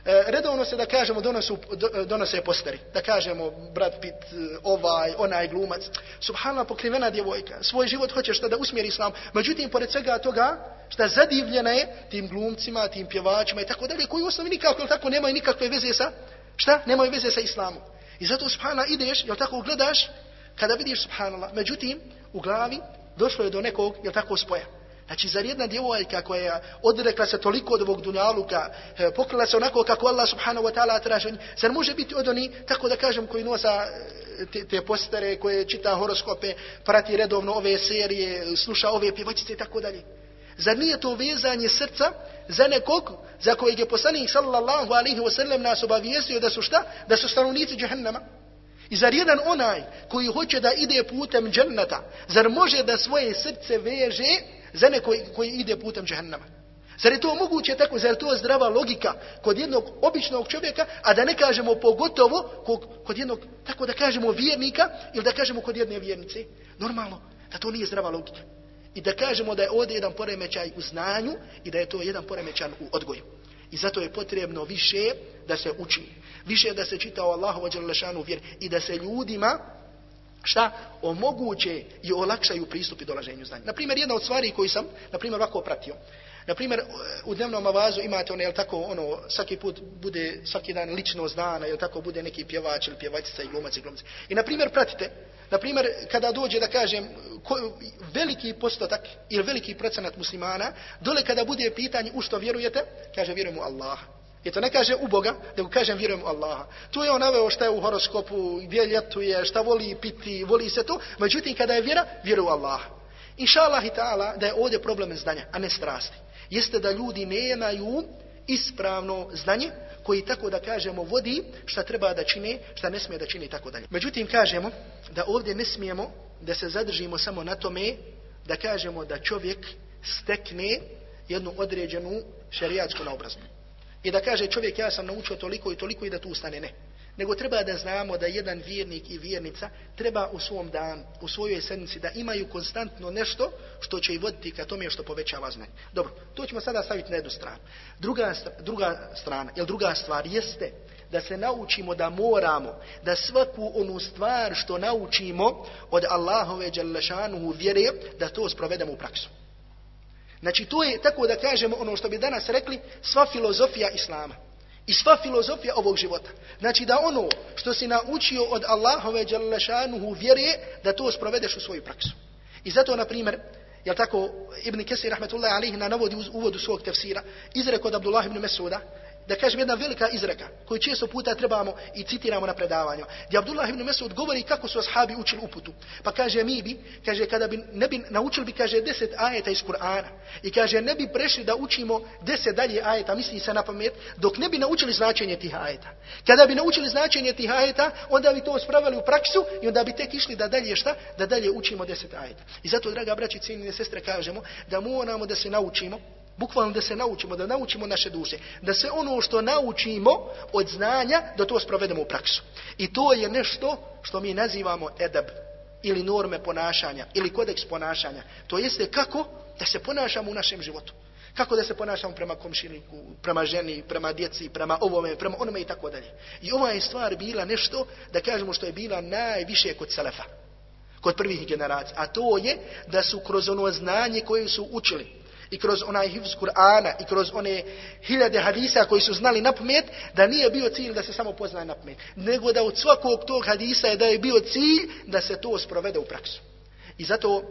E, redovno se da kažemo donosu, donose posteri. Da kažemo Brad Pitt, e, ovaj, onaj glumac. Subhanallah pokrivena djevojka. Svoj život hoće što da usmjeri islam. Međutim, pored svega toga, što zadivljena je tim glumcima, tim pjevačima i tako dalje, koji u osnovi nikako, tako, nemaju nikakve veze sa, šta? Nemaju veze sa islamom. I zato, subhanallah, ideš, jel tako, gledaš, kada vidiš, subhanallah, međutim, u glavi došlo je do nekog, jel tako, spoja. Znači, zar jedna djevojka koja je odrekla se toliko od ovog dunjaluka, e, pokrila se onako kako Allah subhanahu wa ta'ala traži, zar može biti od oni, tako da kažem, koji nosa e, te, te postere, koje čita horoskope, prati redovno ove serije, sluša ove pjevačice i tako dalje. Zar nije to vezanje srca za nekog za kojeg je poslanik sallallahu alaihi wa sallam nas obavijestio da su šta? Da su stanovnici džahennama. I zar jedan onaj koji hoće da ide putem džennata, zar može da svoje srce veže za neko koji ide putem džahennama. Zar je to moguće tako, zar je to zdrava logika kod jednog običnog čovjeka, a da ne kažemo pogotovo kod, kod jednog, tako da kažemo vjernika, ili da kažemo kod jedne vjernice. Normalno, da to nije zdrava logika. I da kažemo da je ovdje jedan poremećaj u znanju i da je to jedan poremećan u odgoju. I zato je potrebno više da se uči. Više da se čita o Allahu ođerlešanu vjer i da se ljudima šta omoguće i olakšaju pristup i dolaženju znanja. Na primjer, jedna od stvari koju sam, na primjer, ovako pratio. Na primjer, u dnevnom avazu imate ono, jel tako, ono, svaki put bude, svaki dan lično znana, jel tako, bude neki pjevač ili pjevačica i glumac i glumac. I na primjer, pratite, na primjer, kada dođe da kažem, ko, veliki postotak ili veliki procenat muslimana, dole kada bude pitanje u što vjerujete, kaže, vjerujem u Allaha. I to ne kaže u Boga, nego kažem vjerujem u Allaha. Tu je on naveo šta je u horoskopu, gdje ljetuje, šta voli piti, voli se to. Međutim, kada je vjera, vjeruje u Allaha. Inša Allah i ta'ala da je ovdje problem znanja, a ne strasti. Jeste da ljudi nemaju ispravno znanje koji tako da kažemo vodi šta treba da čini, šta ne smije da čini i tako dalje. Međutim, kažemo da ovdje ne smijemo da se zadržimo samo na tome da kažemo da čovjek stekne jednu određenu šarijatsku naobrazbu. I da kaže čovjek ja sam naučio toliko i toliko i da tu ustane. Ne. Nego treba da znamo da jedan vjernik i vjernica treba u svom dan, u svojoj sedmici da imaju konstantno nešto što će i voditi ka tome što povećava znanje. Dobro, to ćemo sada staviti na jednu stranu. Druga, druga strana, jel druga stvar jeste da se naučimo da moramo da svaku onu stvar što naučimo od Allahove Đalešanuhu vjere da to sprovedemo u praksu. Znači to je tako da kažemo ono što bi danas rekli sva filozofija Islama. I sva filozofija ovog života. Znači da ono što si naučio od Allahove djelašanuhu vjere da to sprovedeš u svoju praksu. I zato na primjer Jel tako, Ibn Kesir, rahmetullahi alihi, na navodi u uvodu svog tefsira, izreko od Abdullah ibn Mesuda, da kažem jedna velika izreka koju često puta trebamo i citiramo na predavanju. Gdje Abdullah ibn Mesud govori kako su ashabi učili uputu. Pa kaže mi bi, kaže kada bi ne bi naučili bi kaže 10 ajeta iz Kur'ana i kaže ne bi prešli da učimo 10 dalje ajeta, misli se na pamet, dok ne bi naučili značenje tih ajeta. Kada bi naučili značenje tih ajeta, onda bi to spravili u praksu i onda bi tek išli da dalje šta? Da dalje učimo 10 ajeta. I zato draga braći i cijenine sestre kažemo da moramo da se naučimo Bukvalno da se naučimo, da naučimo naše duše. Da se ono što naučimo od znanja, da to sprovedemo u praksu. I to je nešto što mi nazivamo edab ili norme ponašanja ili kodeks ponašanja. To jeste kako da se ponašamo u našem životu. Kako da se ponašamo prema komšiniku, prema ženi, prema djeci, prema ovome, prema onome i tako dalje. I ova je stvar bila nešto, da kažemo što je bila najviše kod Selefa. Kod prvih generacija. A to je da su kroz ono znanje koje su učili, i kroz onaj hivz Kur'ana i kroz one hiljade hadisa koji su znali na pamet, da nije bio cilj da se samo poznaje na pamet, nego da od svakog tog hadisa je da je bio cilj da se to sprovede u praksu. I zato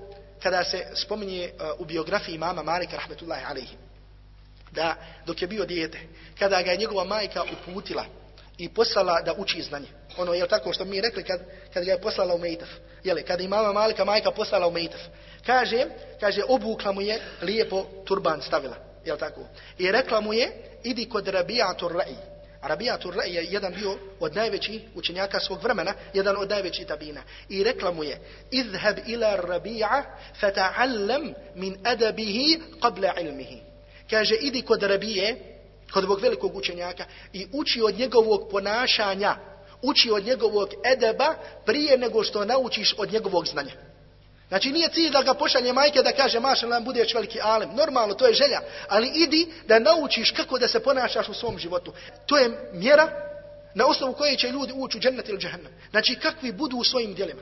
kada se spominje uh, u biografiji mama Malika rahmetullahi alaihi, da dok je bio dijete, kada ga je njegova majka uputila i poslala da uči znanje. Ono je tako što mi rekli kad, kad ga je poslala u Mejtaf. Jeli, kada imama mama Malika majka poslala u Mejtaf. Kaže, kaže, obukla mu je lijepo turban stavila. Jel tako? I rekla mu je, idi kod Rabijatur Ra'i. Rabijatur Ra'i je jedan bio od najvećih učenjaka svog vremena, jedan od najvećih tabina. I rekla mu je, idhab ila Rabija, fata'allam min adabihi qabla ilmihi. Kaže, idi kod Rabije, kod ovog velikog učenjaka, i uči od njegovog ponašanja, uči od njegovog edeba prije nego što naučiš od njegovog znanja. Znači nije cilj da ga pošalje majke da kaže maša nam budeš veliki alem. Normalno, to je želja. Ali idi da naučiš kako da se ponašaš u svom životu. To je mjera na osnovu koje će ljudi ući u džennet ili džahannam. Znači kakvi budu u svojim dijelima.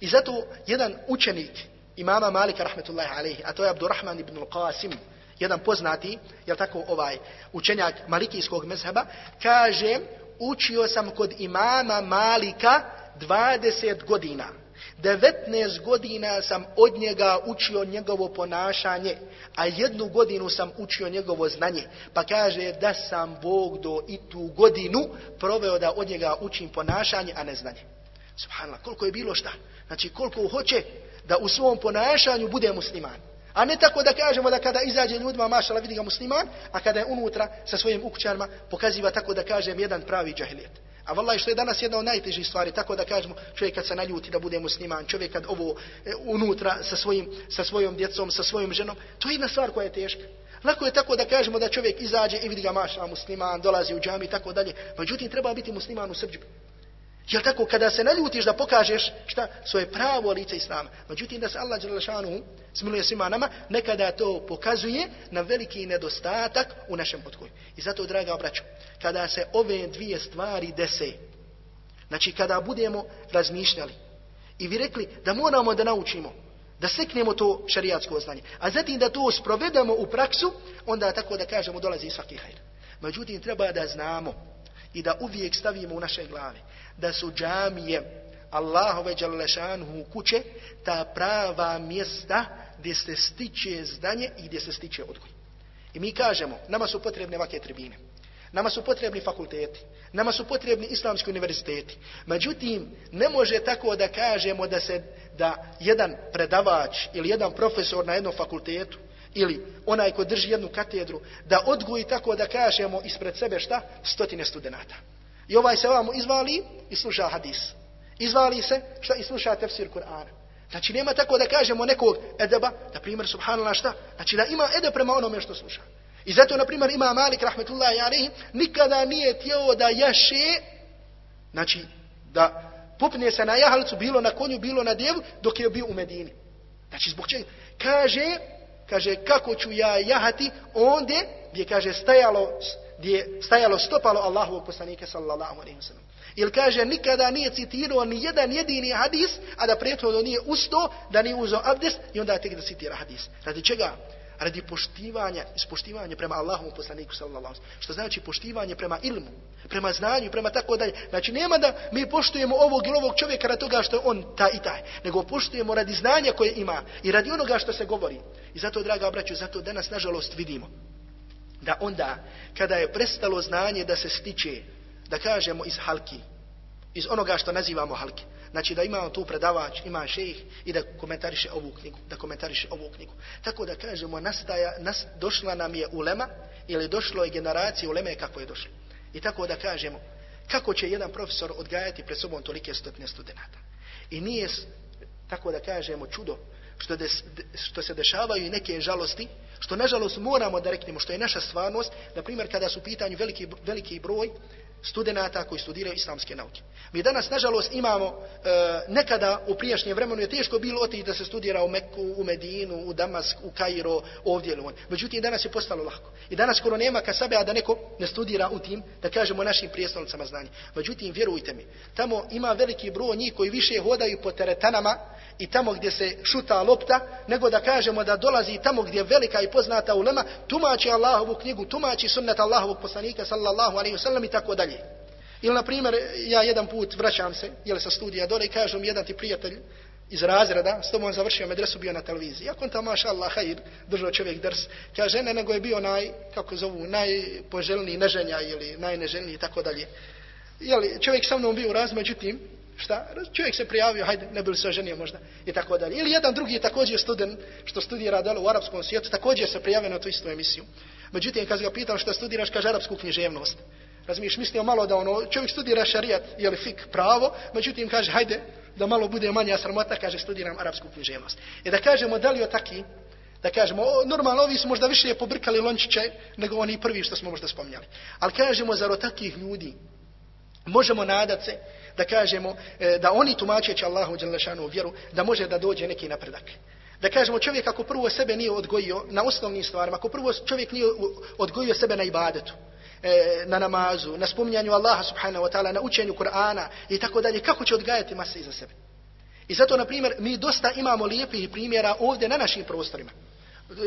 I zato jedan učenik imama Malika rahmetullahi alaihi, a to je Abdurrahman ibn al-Qasim, jedan poznati, je tako ovaj učenjak malikijskog mezheba, kaže učio sam kod imama Malika 20 godina. 19 godina sam od njega učio njegovo ponašanje, a jednu godinu sam učio njegovo znanje. Pa kaže da sam Bog do i tu godinu proveo da od njega učim ponašanje, a ne znanje. Subhanallah, koliko je bilo šta. Znači koliko hoće da u svom ponašanju bude musliman. A ne tako da kažemo da kada izađe ljudima, mašala vidi ga musliman, a kada je unutra sa svojim ukućarima, pokaziva tako da kažem jedan pravi džahilijet. A vallahi što je danas jedna od najtežih stvari, tako da kažemo čovjek kad se naljuti da bude musliman, čovjek kad ovo e, unutra sa, svojim, sa svojom djecom, sa svojom ženom, to je jedna stvar koja je teška. Lako je tako da kažemo da čovjek izađe i vidi ga maša musliman, dolazi u džami i tako dalje. Međutim, treba biti musliman u srđbi. Jel tako, kada se naljutiš da pokažeš šta svoje pravo lice Islama. Međutim, da se Allah Đelešanu smiluje svima nama, nekada to pokazuje na veliki nedostatak u našem odgoju. I zato, draga obraću, kada se ove dvije stvari dese, znači kada budemo razmišljali i vi rekli da moramo da naučimo, da seknemo to šarijatsko znanje, a zatim da to sprovedemo u praksu, onda tako da kažemo dolazi svaki hajr. Međutim, treba da znamo i da uvijek stavimo u naše glave da su džamije Allahove Đalešanhu kuće ta prava mjesta gdje se stiče zdanje i gdje se stiče odgoj. I mi kažemo, nama su potrebne ovakve tribine. Nama su potrebni fakulteti. Nama su potrebni islamski univerziteti. Međutim, ne može tako da kažemo da se da jedan predavač ili jedan profesor na jednom fakultetu ili onaj ko drži jednu katedru da odgoji tako da kažemo ispred sebe šta? Stotine studenta. I ovaj se ovamo izvali i sluša hadis. Izvali se šta i sluša tefsir Kur'ana. Znači nema tako da kažemo nekog edeba, na primjer subhanallah šta, znači da ima edeb prema onome što sluša. I zato na primjer ima Malik rahmetullahi alaihi nikada nije tijelo da jaše, znači da popne se na jahalcu, bilo na konju, bilo na djevu, dok je bio u Medini. Znači zbog čega? Kaže, kaže kako ću ja jahati onde gdje kaže stajalo gdje je stajalo stopalo Allahovog poslanika sallallahu alaihi wa sallam. Ili kaže, nikada nije citirao ni jedan jedini hadis, a da prethodno nije usto, da nije uzao abdest i onda tek da citira hadis. Radi čega? Radi poštivanja, ispoštivanja prema Allahovom poslaniku sallallahu alaihi wasallam. Što znači poštivanje prema ilmu, prema znanju, prema tako dalje. Znači nema da mi poštujemo ovog ili ovog čovjeka radi toga što je on ta i taj, nego poštujemo radi znanja koje ima i radi onoga što se govori. I zato, draga obraću, zato danas, nažalost, vidimo da onda kada je prestalo znanje da se stiče, da kažemo iz halki, iz onoga što nazivamo halki, znači da imamo tu predavač, ima šejih i da komentariše ovu knjigu, da komentariše ovu knjigu. Tako da kažemo, nastaja, nas, došla nam je ulema ili došlo je generacija uleme kako je došlo. I tako da kažemo, kako će jedan profesor odgajati pred sobom tolike stotne studenta. I nije, tako da kažemo, čudo što, des, što se dešavaju i neke žalosti, što nažalost moramo da reknemo što je naša stvarnost, na primjer kada su pitanju veliki, veliki broj studenta koji studiraju islamske nauke. Mi danas, nažalost, imamo, e, nekada u prijašnjem vremenu je teško bilo otići da se studira u Meku, u Medinu, u Damask, u Kairo, ovdje ili on. Međutim, danas je postalo lahko. I danas skoro nema ka sebe, a da neko ne studira u tim, da kažemo našim prijestolnicama znanje. Međutim, vjerujte mi, tamo ima veliki broj njih koji više hodaju po teretanama i tamo gdje se šuta lopta, nego da kažemo da dolazi tamo gdje je velika i poznata ulema, tumači Allahovu knjigu, tumači sunnet Allahovog poslanika sallallahu alaihi wasallam i tako dalje. Ili, na primjer, ja jedan put vraćam se, jel sa studija dole i kažem jedan ti prijatelj iz razreda, s tobom završio medresu, bio na televiziji. Ako on tamo, maša Allah, hajir, držao čovjek drs, kaže, ne, nego je bio naj, kako zovu, najpoželjniji neženja ili najneželjniji i tako dalje. Jeli, čovjek sa mnom bio u raz, međutim, šta, čovjek se prijavio, hajde, ne bi li se oženio možda, i tako dalje. Ili jedan drugi je također student, što studira dole u arapskom svijetu, također se prijavio na tu istu emisiju. Međutim, kad ga pitam što studiraš, kaže arapsku književnost. Razumiješ, mislio malo da ono, čovjek studira šarijat, je li fik pravo, međutim kaže, hajde, da malo bude manja sramota, kaže, studiram arapsku književnost. I da kažemo, da li je taki, da kažemo, o, normalno, ovi su možda više pobrkali lončiće, nego oni prvi što smo možda spomnjali. Ali kažemo, zar od takih ljudi, možemo nadat se, da kažemo, e, da oni tumačeći Allahu Đelešanu vjeru, da može da dođe neki napredak. Da kažemo, čovjek ako prvo sebe nije odgojio na osnovnim stvarima, ako prvo čovjek nije odgojio sebe na ibadetu, e, na namazu, na spominjanju Allaha subhanahu wa ta'ala, na učenju Kur'ana i tako dalje, kako će odgajati mase iza sebe? I zato, na primjer, mi dosta imamo lijepih primjera ovdje na našim prostorima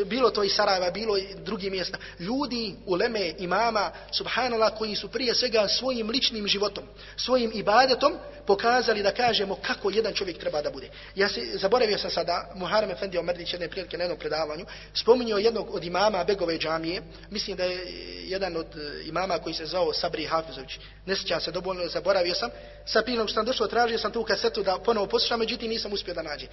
bilo to i Sarajeva, bilo i drugi mjesta, ljudi, uleme, imama, subhanala, koji su prije svega svojim ličnim životom, svojim ibadetom, pokazali da kažemo kako jedan čovjek treba da bude. Ja se zaboravio sam sada, Muharrem Efendi Omerdić jedne prilike na jednom predavanju, spominjao jednog od imama Begove džamije, mislim da je jedan od eh, imama koji se zvao Sabri Hafizović, ne sjećam se dovoljno, zaboravio sam, sa prinom što sam došao, tražio sam tu kasetu da ponovo poslušam, međutim nisam uspio da nađe.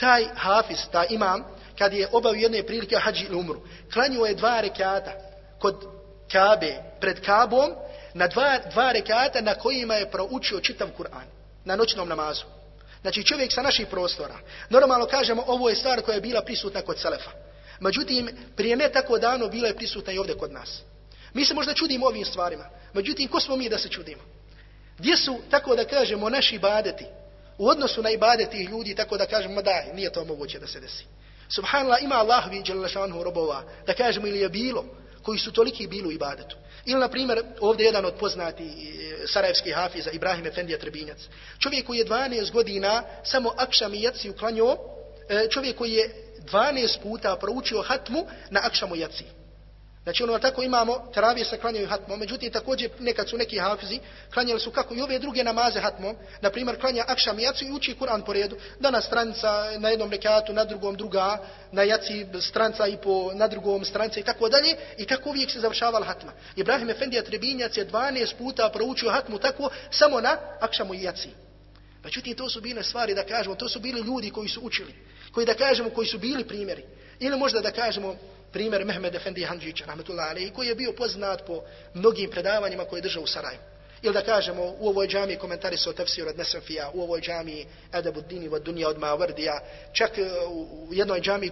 Taj Hafiz, taj imam, kad je obavio jedne prilike hađi ili umru. Klanjuo je dva rekata kod Kabe, pred Kabom, na dva, dva rekata na kojima je proučio čitav Kur'an, na noćnom namazu. Znači čovjek sa naših prostora. Normalno kažemo, ovo je stvar koja je bila prisutna kod Selefa. Međutim, prije ne tako dano bila je prisutna i ovdje kod nas. Mi se možda čudimo ovim stvarima. Međutim, ko smo mi da se čudimo? Gdje su, tako da kažemo, naši ibadeti? U odnosu na ibadeti ljudi, tako da kažemo, daj, nije to moguće da se desi. Subhanallah, ima Allah vi djelašanhu robova, da kažemo ili je bilo, koji su toliki bili u ibadetu. Ili, na primjer, ovdje jedan od poznati sarajevski sarajevskih hafiza, Ibrahim Efendija Trebinjac. Čovjek koji je 12 godina samo akšam i jaci uklanio, e, čovjek koji je 12 puta proučio hatmu na akšamu jaci. Znači ono tako imamo, teravije se klanjaju hatmom, međutim također nekad su neki hafizi, klanjali su kako i ove druge namaze hatmom, na primjer klanja akšam jaci i uči Kur'an po redu, danas stranca na jednom rekatu, na drugom druga, na jaci stranca i po, na drugom stranca i tako dalje, i tako uvijek se završavala hatma. Ibrahim Efendija Trebinjac je 12 puta proučio hatmu tako samo na akšamu i jaci. Međutim, to su bile stvari da kažemo, to su bili ljudi koji su učili, koji da kažemo, koji su bili primjeri. Ili možda da kažemo, primjer Mehmed Efendi Hanđić, rahmetullahi alaihi, koji je bio poznat po mnogim predavanjima koje je držao u Saraju. Ili da kažemo, u ovoj džami komentari su o tefsiru od Nesafija, u ovoj džami Edebu Dini od Dunija od Mavrdija, čak e, u jednoj džami e,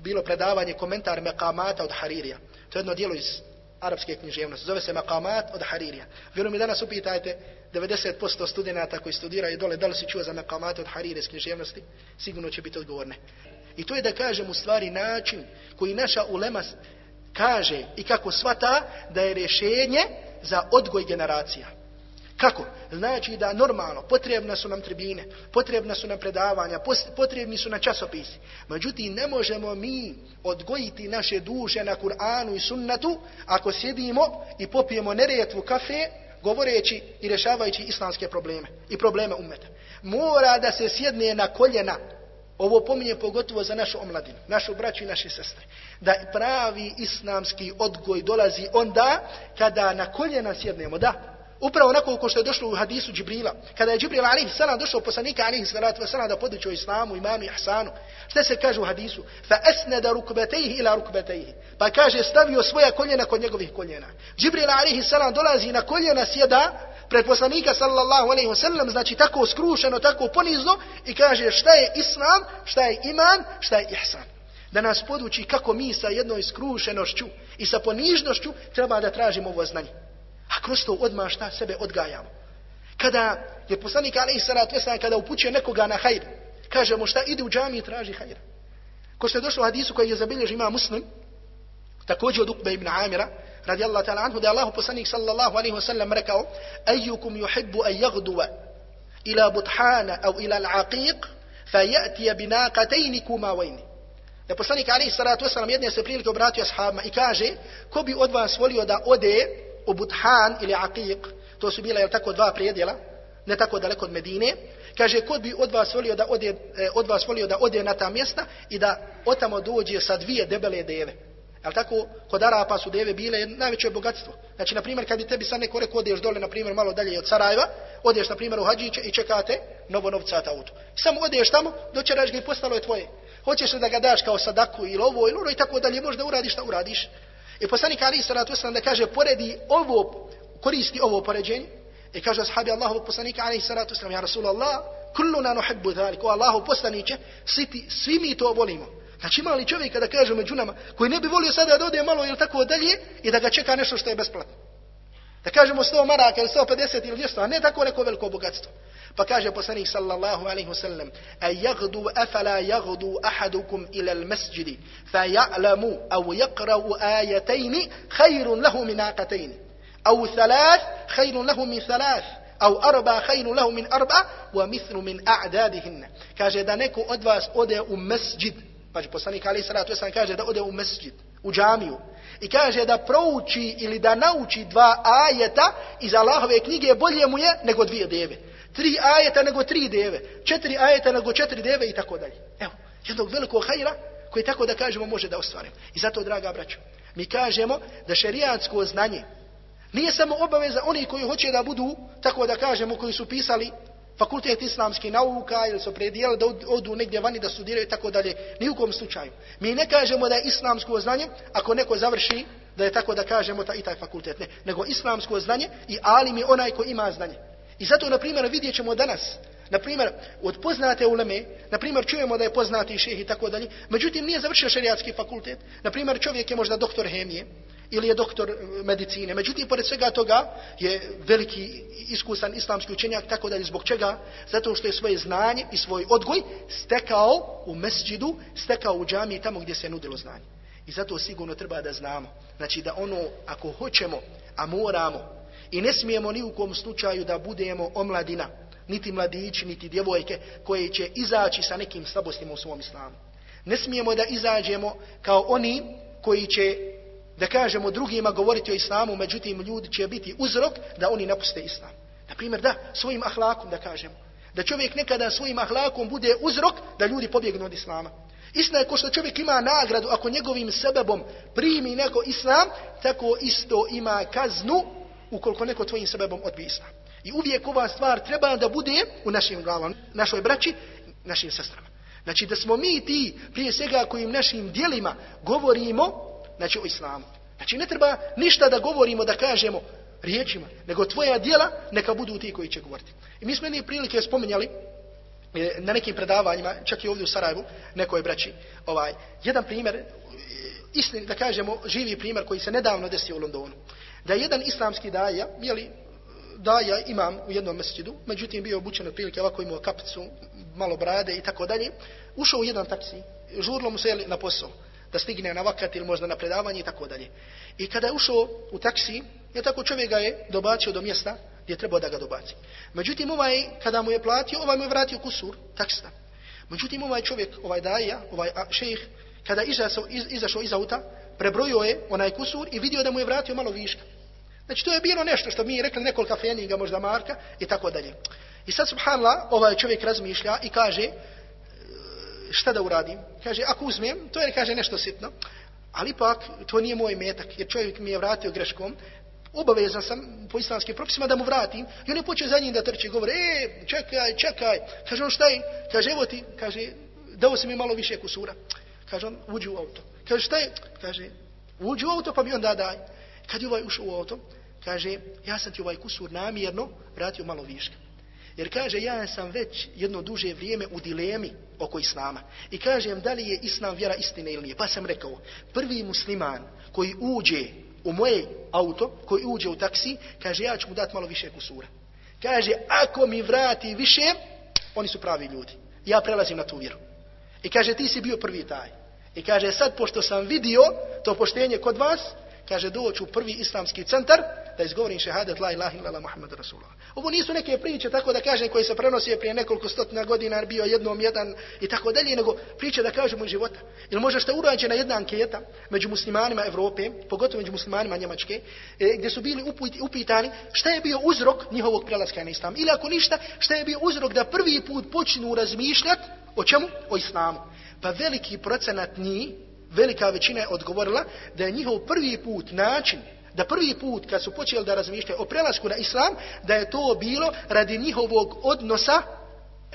bilo predavanje komentar Mekamata od Haririja. To je jedno dijelo iz arapske književnosti. Zove se Mekamat od Haririja. Vjerujem mi danas upitajte 90% studenta koji studiraju dole, da li si čuo za Mekamat od Haririje iz književnosti? Sigurno će biti odgovorne. I to je da kažem u stvari način koji naša ulema kaže i kako svata da je rješenje za odgoj generacija. Kako? Znači da normalno, potrebna su nam tribine, potrebna su nam predavanja, potrebni su nam časopisi. Međutim, ne možemo mi odgojiti naše duše na Kur'anu i sunnatu ako sjedimo i popijemo neretvu kafe govoreći i rješavajući islamske probleme i probleme umeta. Mora da se sjedne na koljena Ovo pominje pogotovo za našu omladinu, našu braću i naše sestre. Da pravi islamski odgoj dolazi onda kada na koljena sjednemo, da. Upravo onako ko što je došlo u hadisu Džibrila. Kada je Džibril alaihi salam došao poslanika alaihi salatu wasalam da podući o islamu, imamu i ahsanu. Šta se kaže u hadisu? Fa esneda rukbetejhi ila rukbetejhi. Pa kaže stavio svoja koljena kod njegovih koljena. Džibril alaihi salam dolazi na koljena sjeda pred poslanika sallallahu alaihi wasallam, znači tako skrušeno, tako ponizno i kaže šta je islam, šta je iman, šta je ihsan. Da nas poduči kako mi sa jednoj skrušenošću i sa ponižnošću treba da tražimo ovo znanje. A kroz to odmah šta sebe odgajamo. Kada je poslanik alaihi salatu wasallam, kada upućuje nekoga na hajr, kaže mu šta ide u džamiju traži hajr. Ko što je došlo u hadisu koji je zabilježi ima muslim, također od Ukbe ibn Amira, radi Allah ta'ala anhu, da je Allah poslanik sallallahu alaihi wa sallam rekao, ejukum yuhibbu an jagduva ila buthana au ila l'aqiq, fa ya'ti binaqatayn kumawayn da poslanik Ali salatu wasalam jedne se prilike obratio ashabima i kaže ko bi od vas volio da ode u Buthan ili Aqiq to su bila je tako dva prijedjela ne tako daleko od Medine kaže ko bi od vas volio da ode eh, od vas volio da ode na ta mjesta i da otamo dođe sa dvije debele deve Jel tako, kod Arapa su deve bile najveće bogatstvo. Znači, na primjer, kad bi tebi sad neko rekao, odeš dole, na primjer, malo dalje od Sarajeva, odeš, na primjer, u Hadžiće i čekate novo novcat auto. Samo odeš tamo, dočeraš ga i postalo je tvoje. Hoćeš li da ga daš kao sadaku ili ovo ili ono i tako dalje, možda uradiš šta uradiš. I poslanik Ali salatu Islam da kaže, poredi ovo, koristi ovo poređenje. I kaže ashabi Allahovog poslanika Ali salatu islam, ja Rasulallah, kulluna nuhibbu dhalik, o Allahov poslaniće, svi, svi mi to volimo. Znači ima li čovjeka da kaže među nama koji ne bi volio sada da ode malo ili tako dalje i da ga čeka nešto što je besplatno. Da kažemo 100 maraka ili 150 ili nešto, a ne tako neko veliko bogatstvo. Pa kaže poslanik sallallahu alaihi wasallam a yagdu afala yagdu ahadukum ila al-masjidi fa ya'lamu aw yaqra'u ayatayn khayrun lahu min aqatayn aw thalath khayrun lahu min thalath aw arba khayrun lahu min arba wa mithlu min a'dadihin kaže da neko od vas ode u masjid Pa poslanik Ali Salatu Vesan kaže da ode u mesđid, u džamiju. I kaže da prouči ili da nauči dva ajeta iz Allahove knjige bolje mu je nego dvije deve. Tri ajeta nego tri deve. Četiri ajeta nego četiri deve i tako dalje. Evo, jednog velikog hajra koji tako da kažemo može da ostvarimo. I zato, draga braćo, mi kažemo da šerijatsko znanje nije samo obaveza oni koji hoće da budu, tako da kažemo, koji su pisali fakultet islamskih nauka ili su predijeli da odu negdje vani da studiraju i tako dalje. Ni u kom slučaju. Mi ne kažemo da je islamsko znanje ako neko završi da je tako da kažemo ta i taj fakultet. Ne. Nego islamsko znanje i alim je onaj ko ima znanje. I zato, na primjer, vidjet ćemo danas, na primjer, od poznate uleme, na primjer, čujemo da je poznati šeh i tako dalje, međutim, nije završio šerijatski fakultet. Na primjer, čovjek je možda doktor hemije, ili je doktor eh, medicine. Međutim, pored svega toga je veliki iskusan islamski učenjak, tako da je zbog čega? Zato što je svoje znanje i svoj odgoj stekao u mesđidu, stekao u džami tamo gdje se nudilo znanje. I zato sigurno treba da znamo. Znači da ono, ako hoćemo, a moramo, i ne smijemo ni u kom slučaju da budemo omladina, niti mladići, niti djevojke, koje će izaći sa nekim slabostima u svom islamu. Ne smijemo da izađemo kao oni koji će da kažemo drugima govoriti o islamu, međutim ljudi će biti uzrok da oni napuste islam. Na primjer, da, svojim ahlakom da kažemo. Da čovjek nekada svojim ahlakom bude uzrok da ljudi pobjegnu od islama. Istina je ko što čovjek ima nagradu ako njegovim sebebom primi neko islam, tako isto ima kaznu ukoliko neko tvojim sebebom odbi islam. I uvijek ova stvar treba da bude u našim glavama, našoj braći, našim sestrama. Znači da smo mi ti prije svega kojim našim dijelima govorimo znači o islamu. Znači ne treba ništa da govorimo, da kažemo riječima, nego tvoja dijela neka budu ti koji će govoriti. I mi smo jedne prilike spominjali e, na nekim predavanjima, čak i ovdje u Sarajevu, nekoj braći, ovaj, jedan primjer, e, istin, da kažemo, živi primjer koji se nedavno desio u Londonu. Da je jedan islamski daja, jeli, daja imam u jednom mesjidu, međutim bio obučen prilike ovako imao kapicu, malo brade i tako dalje, ušao u jedan taksi, žurlo mu se jeli, na posao da stigne na vakat ili možda na predavanje i tako dalje. I kada je ušao u taksi, je tako čovjek ga je dobacio do mjesta gdje je trebao da ga dobaci. Međutim, ovaj, kada mu je platio, ovaj mu je vratio kusur, taksta. Međutim, ovaj čovjek, ovaj daja, ovaj šejh, kada je izašao, iz, izašao iz auta, prebrojio je onaj kusur i vidio da mu je vratio malo viška. Znači, to je bilo nešto što mi je rekli nekoliko feninga, možda marka i tako dalje. I sad, subhanallah, ovaj čovjek razmišlja i kaže, šta da uradim? Kaže, ako uzmem, to je, kaže, nešto sitno, ali ipak, to nije moj metak, jer čovjek mi je vratio greškom, obavezan sam po islamskim propisima da mu vratim, i on je počeo za njim da trči, govore, e, čekaj, čekaj, kaže on, šta je? Kaže, evo ti, kaže, dao si mi malo više kusura. Kaže on, uđi u auto. Kaže, šta je? Kaže, uđi u auto, pa mi onda daj. Kad je ovaj ušao u auto, kaže, ja sam ti ovaj kusur namjerno vratio malo viška. Jer kaže, ja sam već jedno duže vrijeme u dilemi oko Islama. I kažem, da li je Islam vjera istine ili nije. Pa sam rekao, prvi musliman koji uđe u moje auto, koji uđe u taksi, kaže, ja ću mu dati malo više kusura. Kaže, ako mi vrati više, oni su pravi ljudi. Ja prelazim na tu vjeru. I kaže, ti si bio prvi taj. I kaže, sad pošto sam vidio to poštenje kod vas, kaže, doću u prvi islamski centar, da izgovorim šehadet la ilaha illallah Muhammed Rasulullah. Ovo nisu neke priče, tako da kažem, koje se prenosi prije nekoliko stotina godina, bio jednom jedan i tako dalje, nego priče da kažemo iz života. Ili možda što je urađena jedna anketa među muslimanima Evrope, pogotovo među muslimanima Njemačke, e, gdje su bili upitani šta je bio uzrok njihovog prelaska na islam. Ili ako ništa, šta je bio uzrok da prvi put počnu razmišljati o čemu? O islamu. Pa veliki procenat njih, velika većina je odgovorila da je njihov prvi put način da prvi put kad su počeli da razmišljaju o prelasku na islam, da je to bilo radi njihovog odnosa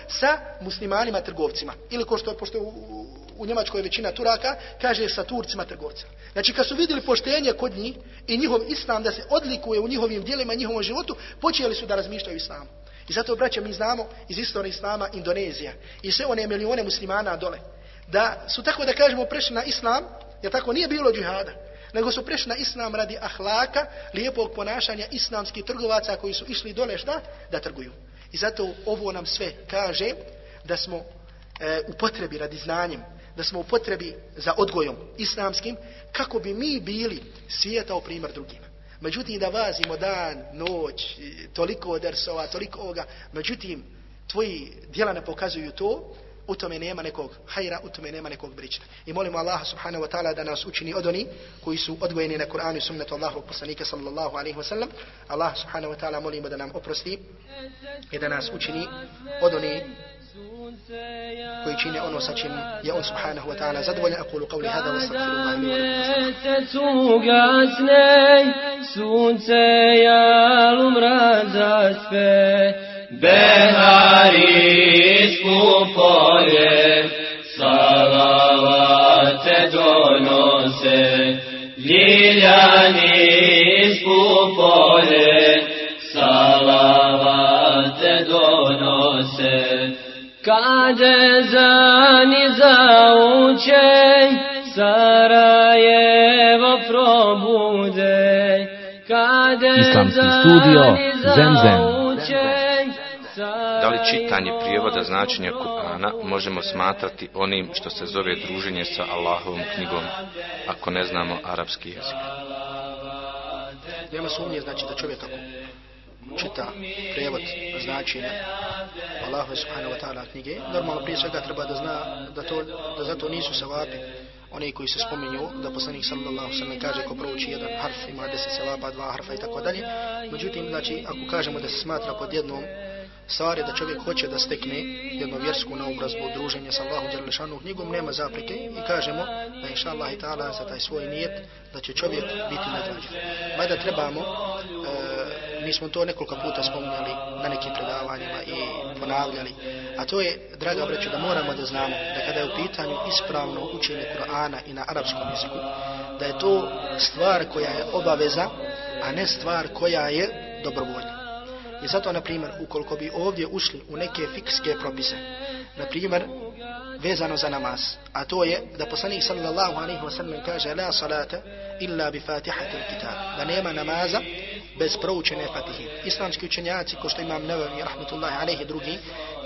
sa muslimanima trgovcima. Ili ko što, pošto u, u Njemačkoj većina Turaka, kaže sa Turcima trgovcima. Znači kad su vidjeli poštenje kod njih i njihov islam da se odlikuje u njihovim dijelima i njihovom životu, počeli su da razmišljaju islamu. I zato, braće, mi znamo iz istorije islama Indonezija i sve one milijone muslimana dole, da su tako da kažemo prešli na islam, jer tako nije bilo džihada, nego su prešli na islam radi ahlaka, lijepog ponašanja islamskih trgovaca koji su išli dole šta? Da trguju. I zato ovo nam sve kaže da smo e, u potrebi radi znanjem, da smo u potrebi za odgojom islamskim, kako bi mi bili svijeta o primjer drugima. Međutim, da vazimo dan, noć, toliko dersova, toliko ovoga, međutim, tvoji djela ne pokazuju to, u tome nema nekog hajra, u tome nema nekog brična. I molimo Allaha subhanahu wa ta'ala da nas učini od oni koji su odgojeni na Kur'anu i sunnetu Allahu poslanika sallallahu alaihi wa sallam. Allah subhanahu wa ta'ala molimo da nam oprosti i da nas učini od oni koji čine ono sa čim je on subhanahu wa ta'ala zadovoljan. Akulu qavli hada wa astagfirullah wa Sunce jalum razaspe, behari skupolje, salavate donose, ljiljani skupolje, salavate donose. Kade zani zaučej, Sarajevo probude, kade Islamski studio Zemzem. Da li čitanje prijevoda značenja Kur'ana možemo smatrati onim što se zove druženje sa Allahovom knjigom, ako ne znamo arapski jezik? Nema sumnje, znači da čovjek ako čita prijevod značenja Allahove subhanahu wa ta'ala knjige, normalno prije svega treba da zna da, to, da zato nisu savapi oni koji se spominju da poslanik sallallahu sallam kaže ko prouči jedan harf ima deset sevapa, dva harfa i tako dalje. Međutim, znači, ako kažemo da se smatra pod jednom stvari da čovjek hoće da stekne jednu vjersku naobrazbu druženje sa Allahom Đerlešanu knjigom, nema zapreke i kažemo da inša Allah i ta'ala za taj svoj nijet da će čovjek biti nagrađen. Mada trebamo, e, mi smo to nekoliko puta spominjali na nekim predavanjima i ponavljali, a to je, draga breću, da moramo da znamo da kada je u pitanju ispravno učenje Kur'ana i na arapskom jeziku, da je to stvar koja je obaveza, a ne stvar koja je dobrovoljna. I zato, na primjer, ukoliko bi ovdje ušli u neke fikske propise, na primjer, vezano za namaz, a to je da poslanik sallallahu alaihi wa sallam kaže la salata illa bi fatihati kitab, da nema namaza bez proučene fatihe. Islamski učenjaci, ko što imam nevavi, rahmatullahi alaihi drugi,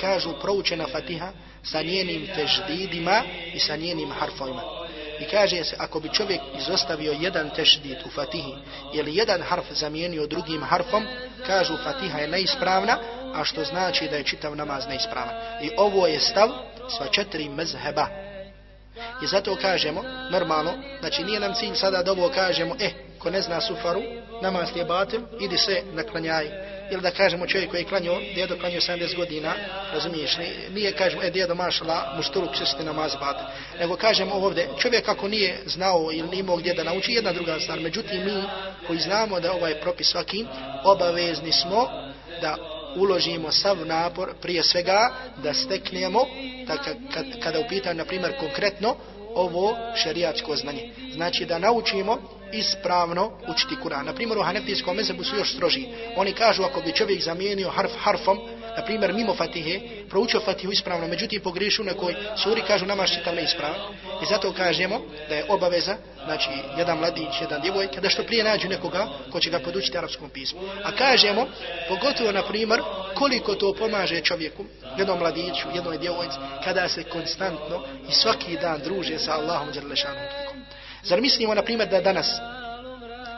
kažu proučena fatiha sa njenim teždidima i sa njenim harfovima. I kaže se, ako bi čovjek izostavio jedan tešdid u fatihi ili jedan harf zamijenio drugim harfom, kažu fatiha je neispravna, a što znači da je čitav namaz neispravan. I ovo je stav sva četiri mezheba. I zato kažemo, normalno, znači nije nam cilj sada da ovo kažemo, eh, ko ne zna sufaru, namaz je batil, idi se naklanjaj ili da kažemo čovjek koji je klanio, djedo klanio 70 godina, razumiješ, nije kažemo, e djedo mašala, mušturuk će se namaz bat, nego kažemo ovdje, čovjek ako nije znao ili nije imao gdje da nauči, jedna druga stvar, međutim mi koji znamo da ovaj propis svaki, obavezni smo da uložimo sav napor, prije svega da steknemo, da kad, kada upitam, na primjer, konkretno, ovo šerijatsko znanje. Znači da naučimo ispravno učiti Kur'an. Na primjer, u Hanefijskom mezebu su još stroži. Oni kažu ako bi čovjek zamijenio harf harfom, na primjer, mimo Fatihe, proučio Fatihu ispravno, međutim, pogriješi na koji suri, kažu nama čitav neispravan. I zato kažemo da je obaveza, znači, jedan mladić, jedan djevojka, da što prije nađu nekoga ko će ga podučiti arapskom pismu. A kažemo, pogotovo, na primjer, koliko to pomaže čovjeku, jednom mladiću, jednoj djevojci, kada se konstantno i svaki dan druže sa Allahom Đerlešanom. Zar mislimo, na primjer, da danas,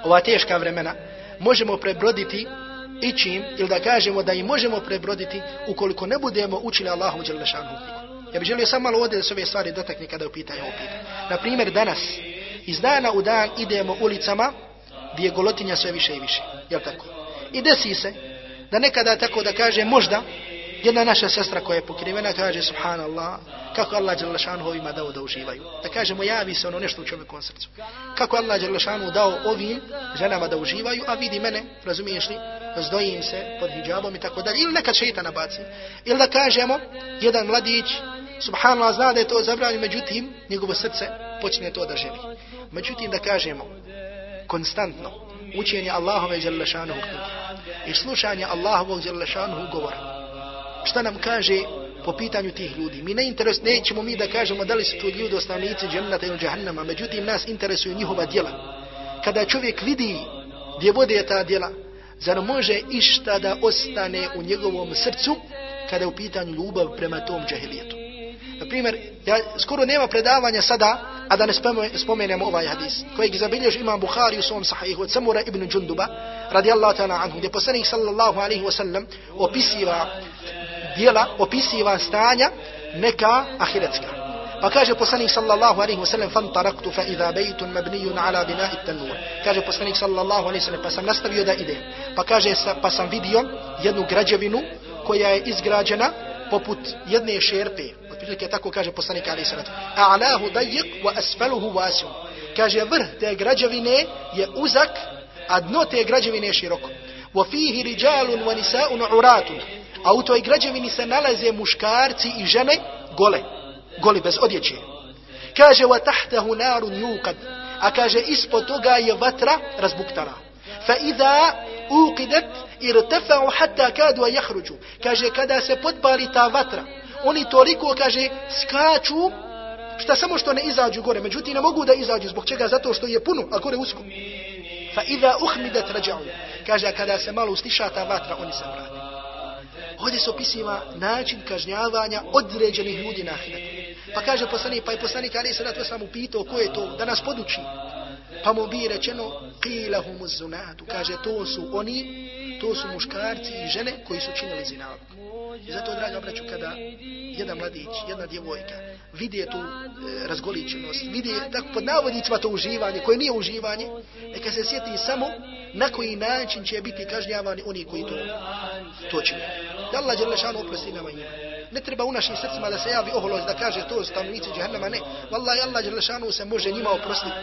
ova teška vremena, možemo prebroditi ičim ili da kažemo da i možemo prebroditi ukoliko ne budemo učili Allahu Đelešanu knjigu. Ja bih želio samo malo ovdje da se ove stvari dotakne kada je u pitanju ovo pitanje. Naprimjer, danas, iz dana u dan idemo ulicama gdje je golotinja sve više i više. Jel tako? I desi se da nekada tako da kaže možda jedna naša sestra koja je pokrivena kaže subhanallah kako Allah Đelešanu ovima dao da uživaju. Da kažemo javi se ono nešto u čovjekovom srcu. Kako Allah Đelešanu dao ovim ženama da uživaju, a vidi mene, razumiješ li, zdojim se pod hijabom i tako dalje. Ili nekad šeitana nabaci. Ili da kažemo, jedan mladić, subhanallah, zna da je to zabranjeno, međutim, njegovo srce počne to da želi. Međutim, da kažemo, konstantno, učenje Allahove Đelešanuhu knjige i slušanje Allahovog Đelešanuhu govora. Šta nam kaže po pitanju tih ljudi? Mi ne interes, nećemo mi da kažemo da li su tu ljudi osnovnici džennata ili džahannama, međutim nas interesuju njihova djela. Kada čovjek vidi gdje vode ta djela, zar može išta da ostane u njegovom srcu kada je u pitanju ljubav prema tom džahilijetu? Na primjer, ja, skoro nema predavanja sada, a da ne spomenemo ovaj hadis, kojeg zabilježi imam Bukhari u svom sahihu od Samura ibn Džunduba, radijallahu ta'ala anhu, gdje poslanik sallallahu alaihi wa sallam opisiva dijela, opisiva stanja neka ahiretska. Pa kaže poslanik sallallahu alaihi wa sallam, fan taraktu fa idha bejtun mabnijun ala bina'i tanur. Kaže poslanik sallallahu alaihi wa sallam, pa sam nastavio da idem. Pa kaže, pa sam vidio jednu građevinu koja je izgrađena poput jedne šerpe, otprilike tako kaže poslanik Ali Salatu. A'lahu dajiq wa asfaluhu wasiun. Kaže vrh te građevine je uzak, a dno te građevine je široko. Rijalun wa nisa'un uratun. A u toj građevini se nalaze muškarci i žene gole, goli bez odjeće. Kaže wa tahtahu narun yuqad. A kaže ispod toga je vatra razbuktana. Fa idha uqidat irtafa'u hatta kadu an. Kaže kada se podpali ta vatra, oni toliko, kaže, skaču, šta samo što ne izađu gore, međutim ne mogu da izađu, zbog čega? Zato što je puno, a gore usko. Fa idha uhmidat rađa'u, kaže, kada se malo ustiša ta vatra, oni se vrati. Ovdje se opisiva način kažnjavanja određenih ljudi na ahiretu. Pa kaže poslanik, pa je poslanik Ali se to sam upitao ko je to, da nas poduči. Pa mu bi rečeno, qilahum zunatu, kaže, to su oni, to su muškarci i žene koji su činili zinalog. I zato, draga braću, kada jedan mladić, jedna djevojka vidi tu e, razgoličenost, vidi tako pod navodnicima to uživanje, koje nije uživanje, neka se sjeti samo na koji način će biti kažnjavani oni koji to, to čine. Da Allah Đelešanu oprosti nama njima. Ne treba u našim srcima da se javi oholost da kaže to stanovnici džahannama, ne. Wallahi Allah Đelešanu se može njima oprostiti,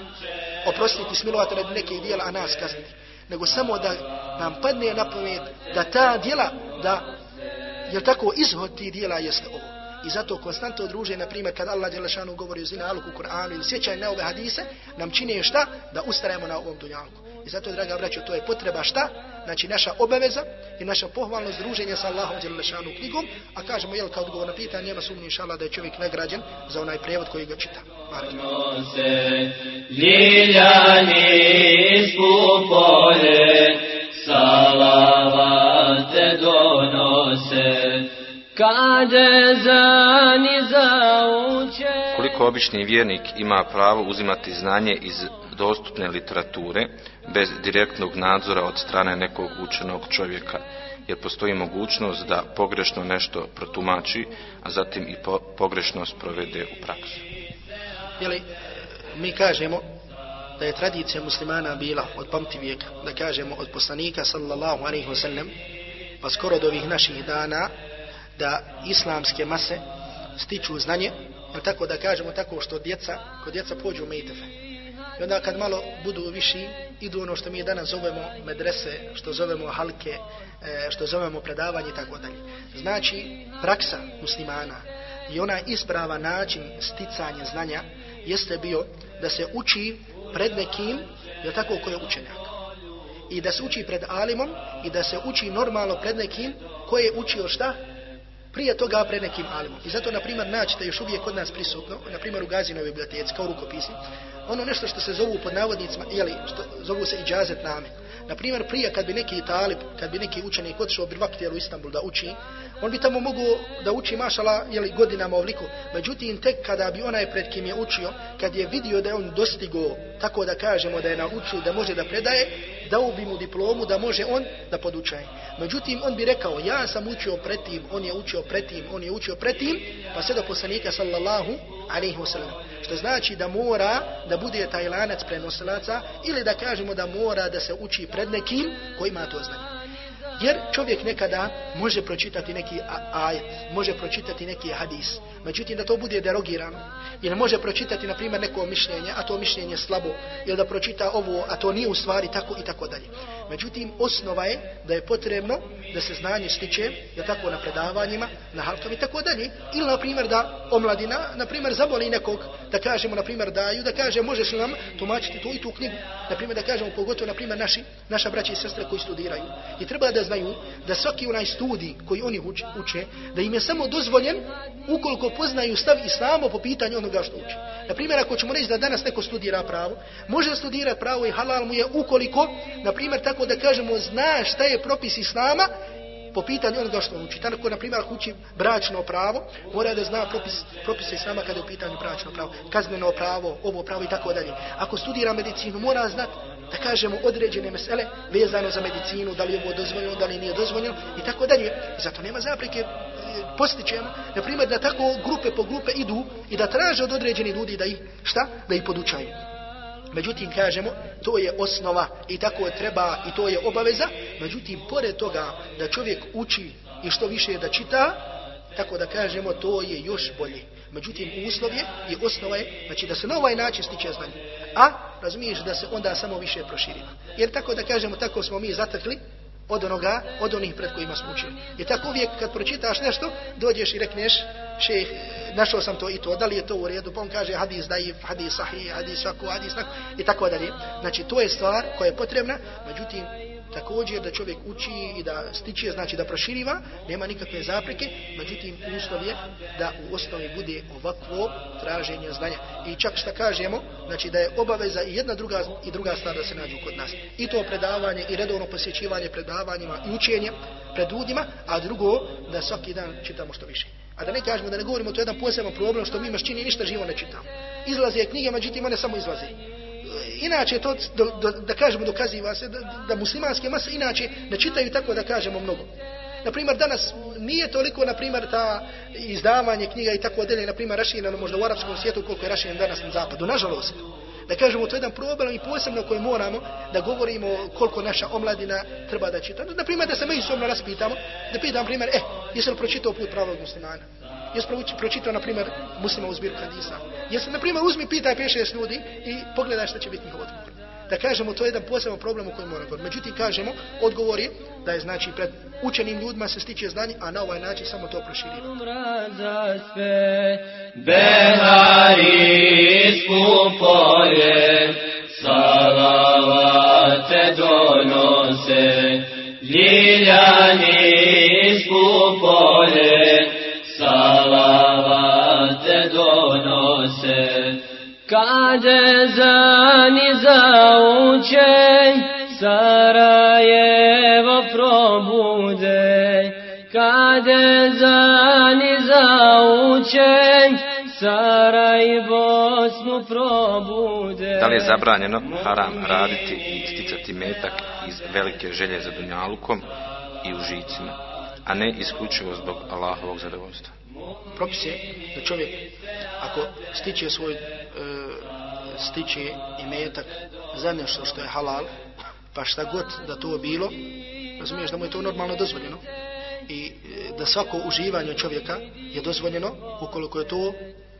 oprostiti, smilovati radi neke dijela, a nas kazniti. Nego samo da nam padne na pamet da ta dijela, da Jer tako izhod ti dijela jeste ovo. I zato konstantno druže, na primjer, kad Allah Đelešanu govori o zina aluku Kur'anu ili sjećaj na ove hadise, nam čine šta? Da ustajemo na ovom dunjalku. I zato, draga braćo, to je potreba šta? Znači, naša obaveza i naša pohvalno združenje sa Allahom Đelešanu knjigom, a kažemo, jel, kao odgovor na pitanje, nema sumnji, inša da je čovjek nagrađen za onaj prevod koji ga čita. Ljiljani skupore, salavate donose, Kade zani zauče... Koliko obični vjernik ima pravo uzimati znanje iz dostupne literature bez direktnog nadzora od strane nekog učenog čovjeka, jer postoji mogućnost da pogrešno nešto protumači, a zatim i po pogrešno sprovede u praksu. Jeli, eh, mi kažemo da je tradicija muslimana bila od pamti vijeka, da kažemo od poslanika sallallahu alaihi wa sallam, pa skoro do ovih naših dana, da islamske mase stiču znanje, tako da kažemo tako što djeca, kod djeca pođu u mejtefe. I onda kad malo budu viši, idu ono što mi danas zovemo medrese, što zovemo halke, e, što zovemo predavanje i tako dalje. Znači, praksa muslimana i ona isprava način sticanja znanja jeste bio da se uči pred nekim, je tako ko je učenjak. I da se uči pred alimom i da se uči normalno pred nekim ko je učio šta? Prije toga pred nekim alimom. I zato, na primjer, naćete još uvijek kod nas prisutno, na primjer u Gazinoj biblioteci, kao rukopisni, ono nešto što se zovu pod navodnicima, jeli, što zovu se iđazet name. Na primjer, prije kad bi neki talib, kad bi neki učenik otišao bir vaktijelu u Istanbul da uči, on bi tamo mogu da uči mašala jeli, godinama ovliko. Međutim, tek kada bi onaj pred kim je učio, kad je vidio da je on dostigo, tako da kažemo da je naučio, da može da predaje, dao bi mu diplomu da može on da podučaje. Međutim, on bi rekao, ja sam učio pretim, on je učio pretim, on je učio pretim, pa sve do poslanika sallallahu alaihi wasallam. Što znači da mora da bude taj lanac prenosilaca ili da kažemo da mora da se uči pred nekim koji ima to znanje. Jer čovjek nekada može pročitati neki ajet, može pročitati neki hadis, međutim da to bude derogirano. Ili može pročitati, na primjer, neko mišljenje, a to mišljenje slabo, ili da pročita ovo, a to nije u stvari tako i tako dalje. Međutim, osnova je da je potrebno da se znanje stiče, da tako na predavanjima, na halkom i tako dalje. Ili, na primjer, da omladina, na primjer, zaboli nekog, da kažemo, na primjer, daju, da kaže, možeš li nam tumačiti tu i tu knjigu. Na primjer, da kažemo, pogotovo, na primjer, naši, naša braća i sestre koji studiraju. I treba da znaju da svaki onaj studij koji oni uče da im je samo dozvoljen ukoliko poznaju stav islama po pitanju onoga što uči. Na primjer, ako ćemo reći da danas neko studira pravo, može studirati pravo i halal mu je ukoliko, na primjer, tako da kažemo, zna šta je propis islama po pitanju onoga što uči. Tako, na primjer, ako uči bračno pravo, mora da zna propis, propise islama kada je u pitanju bračno pravo, kazneno pravo, ovo pravo i tako dalje. Ako studira medicinu, mora znati da kažemo određene mesele vezano za medicinu, da li je ovo dozvoljeno, da li nije dozvoljeno i tako dalje. Zato nema zapreke postičemo, postićemo, na primjer, da tako grupe po grupe idu i da traže od određenih ljudi da ih, šta? Da ih podučaju. Međutim, kažemo, to je osnova i tako treba i to je obaveza. Međutim, pored toga da čovjek uči i što više da čita, tako da kažemo, to je još bolje. Međutim, uslov je i osnova je, znači da se na ovaj način stiče znanje. A, razumiješ, da se onda samo više proširiva. Jer tako da kažemo, tako smo mi zatakli od onoga, od onih pred kojima smo učili. I tako uvijek kad pročitaš nešto, dođeš i rekneš, šejh, našao sam to i to, da li je to u redu, pa on kaže hadis daif, hadis sahih, hadis svako, hadis nako, i tako dalje. Znači, to je stvar koja je potrebna, međutim, također da čovjek uči i da stiče, znači da proširiva, nema nikakve zapreke, međutim uslov je da u osnovi bude ovakvo traženje znanja. I čak šta kažemo, znači da je obaveza i jedna druga i druga stvar da se nađu kod nas. I to predavanje i redovno posjećivanje predavanjima i učenje pred ljudima, a drugo da svaki dan čitamo što više. A da ne kažemo da ne govorimo to je jedan poseban problem što mi mašćini ništa živo ne čitamo. Izlaze knjige, međutim one samo izlaze inače to do, do, da kažemo dokaziva se da, da muslimanske mase inače ne čitaju tako da kažemo mnogo. Na primjer danas nije toliko na primjer ta izdavanje knjiga i tako dalje na primjer rašireno možda u arapskom svijetu koliko je rašireno danas na zapadu. Nažalost, da kažemo to je jedan problem i posebno koji moramo da govorimo koliko naša omladina treba da čita. Na primjer da se međusobno raspitamo, da pitam primjer, eh, jesi li pročitao put pravog muslimana? Jesi pročitao, na primjer, muslima u zbirku hadisa? Jesi, na primjer, uzmi, pitaj pet šest ljudi i pogledaj šta će biti njihov odgovor. Da kažemo, to je jedan poseban problem u kojem moramo govoriti. Međutim, kažemo, odgovor je da je, znači, pred učenim ljudima se stiče znanje, a na ovaj način samo to proširimo. Behari skupolje, salavate donose, ljiljani skupolje, salavate donose. Kade zani zauče, Sarajevo probude. Kade zani zauče, Sarajevo smo probude. Da li je zabranjeno haram raditi i sticati metak iz velike želje za dunjalukom i užicima, a ne isključivo zbog Allahovog zadovoljstva? propis je da čovjek ako stiče svoj e, stiče i za nešto što je halal pa šta god da to bilo razumiješ da mu je to normalno dozvoljeno i e, da svako uživanje čovjeka je dozvoljeno ukoliko je to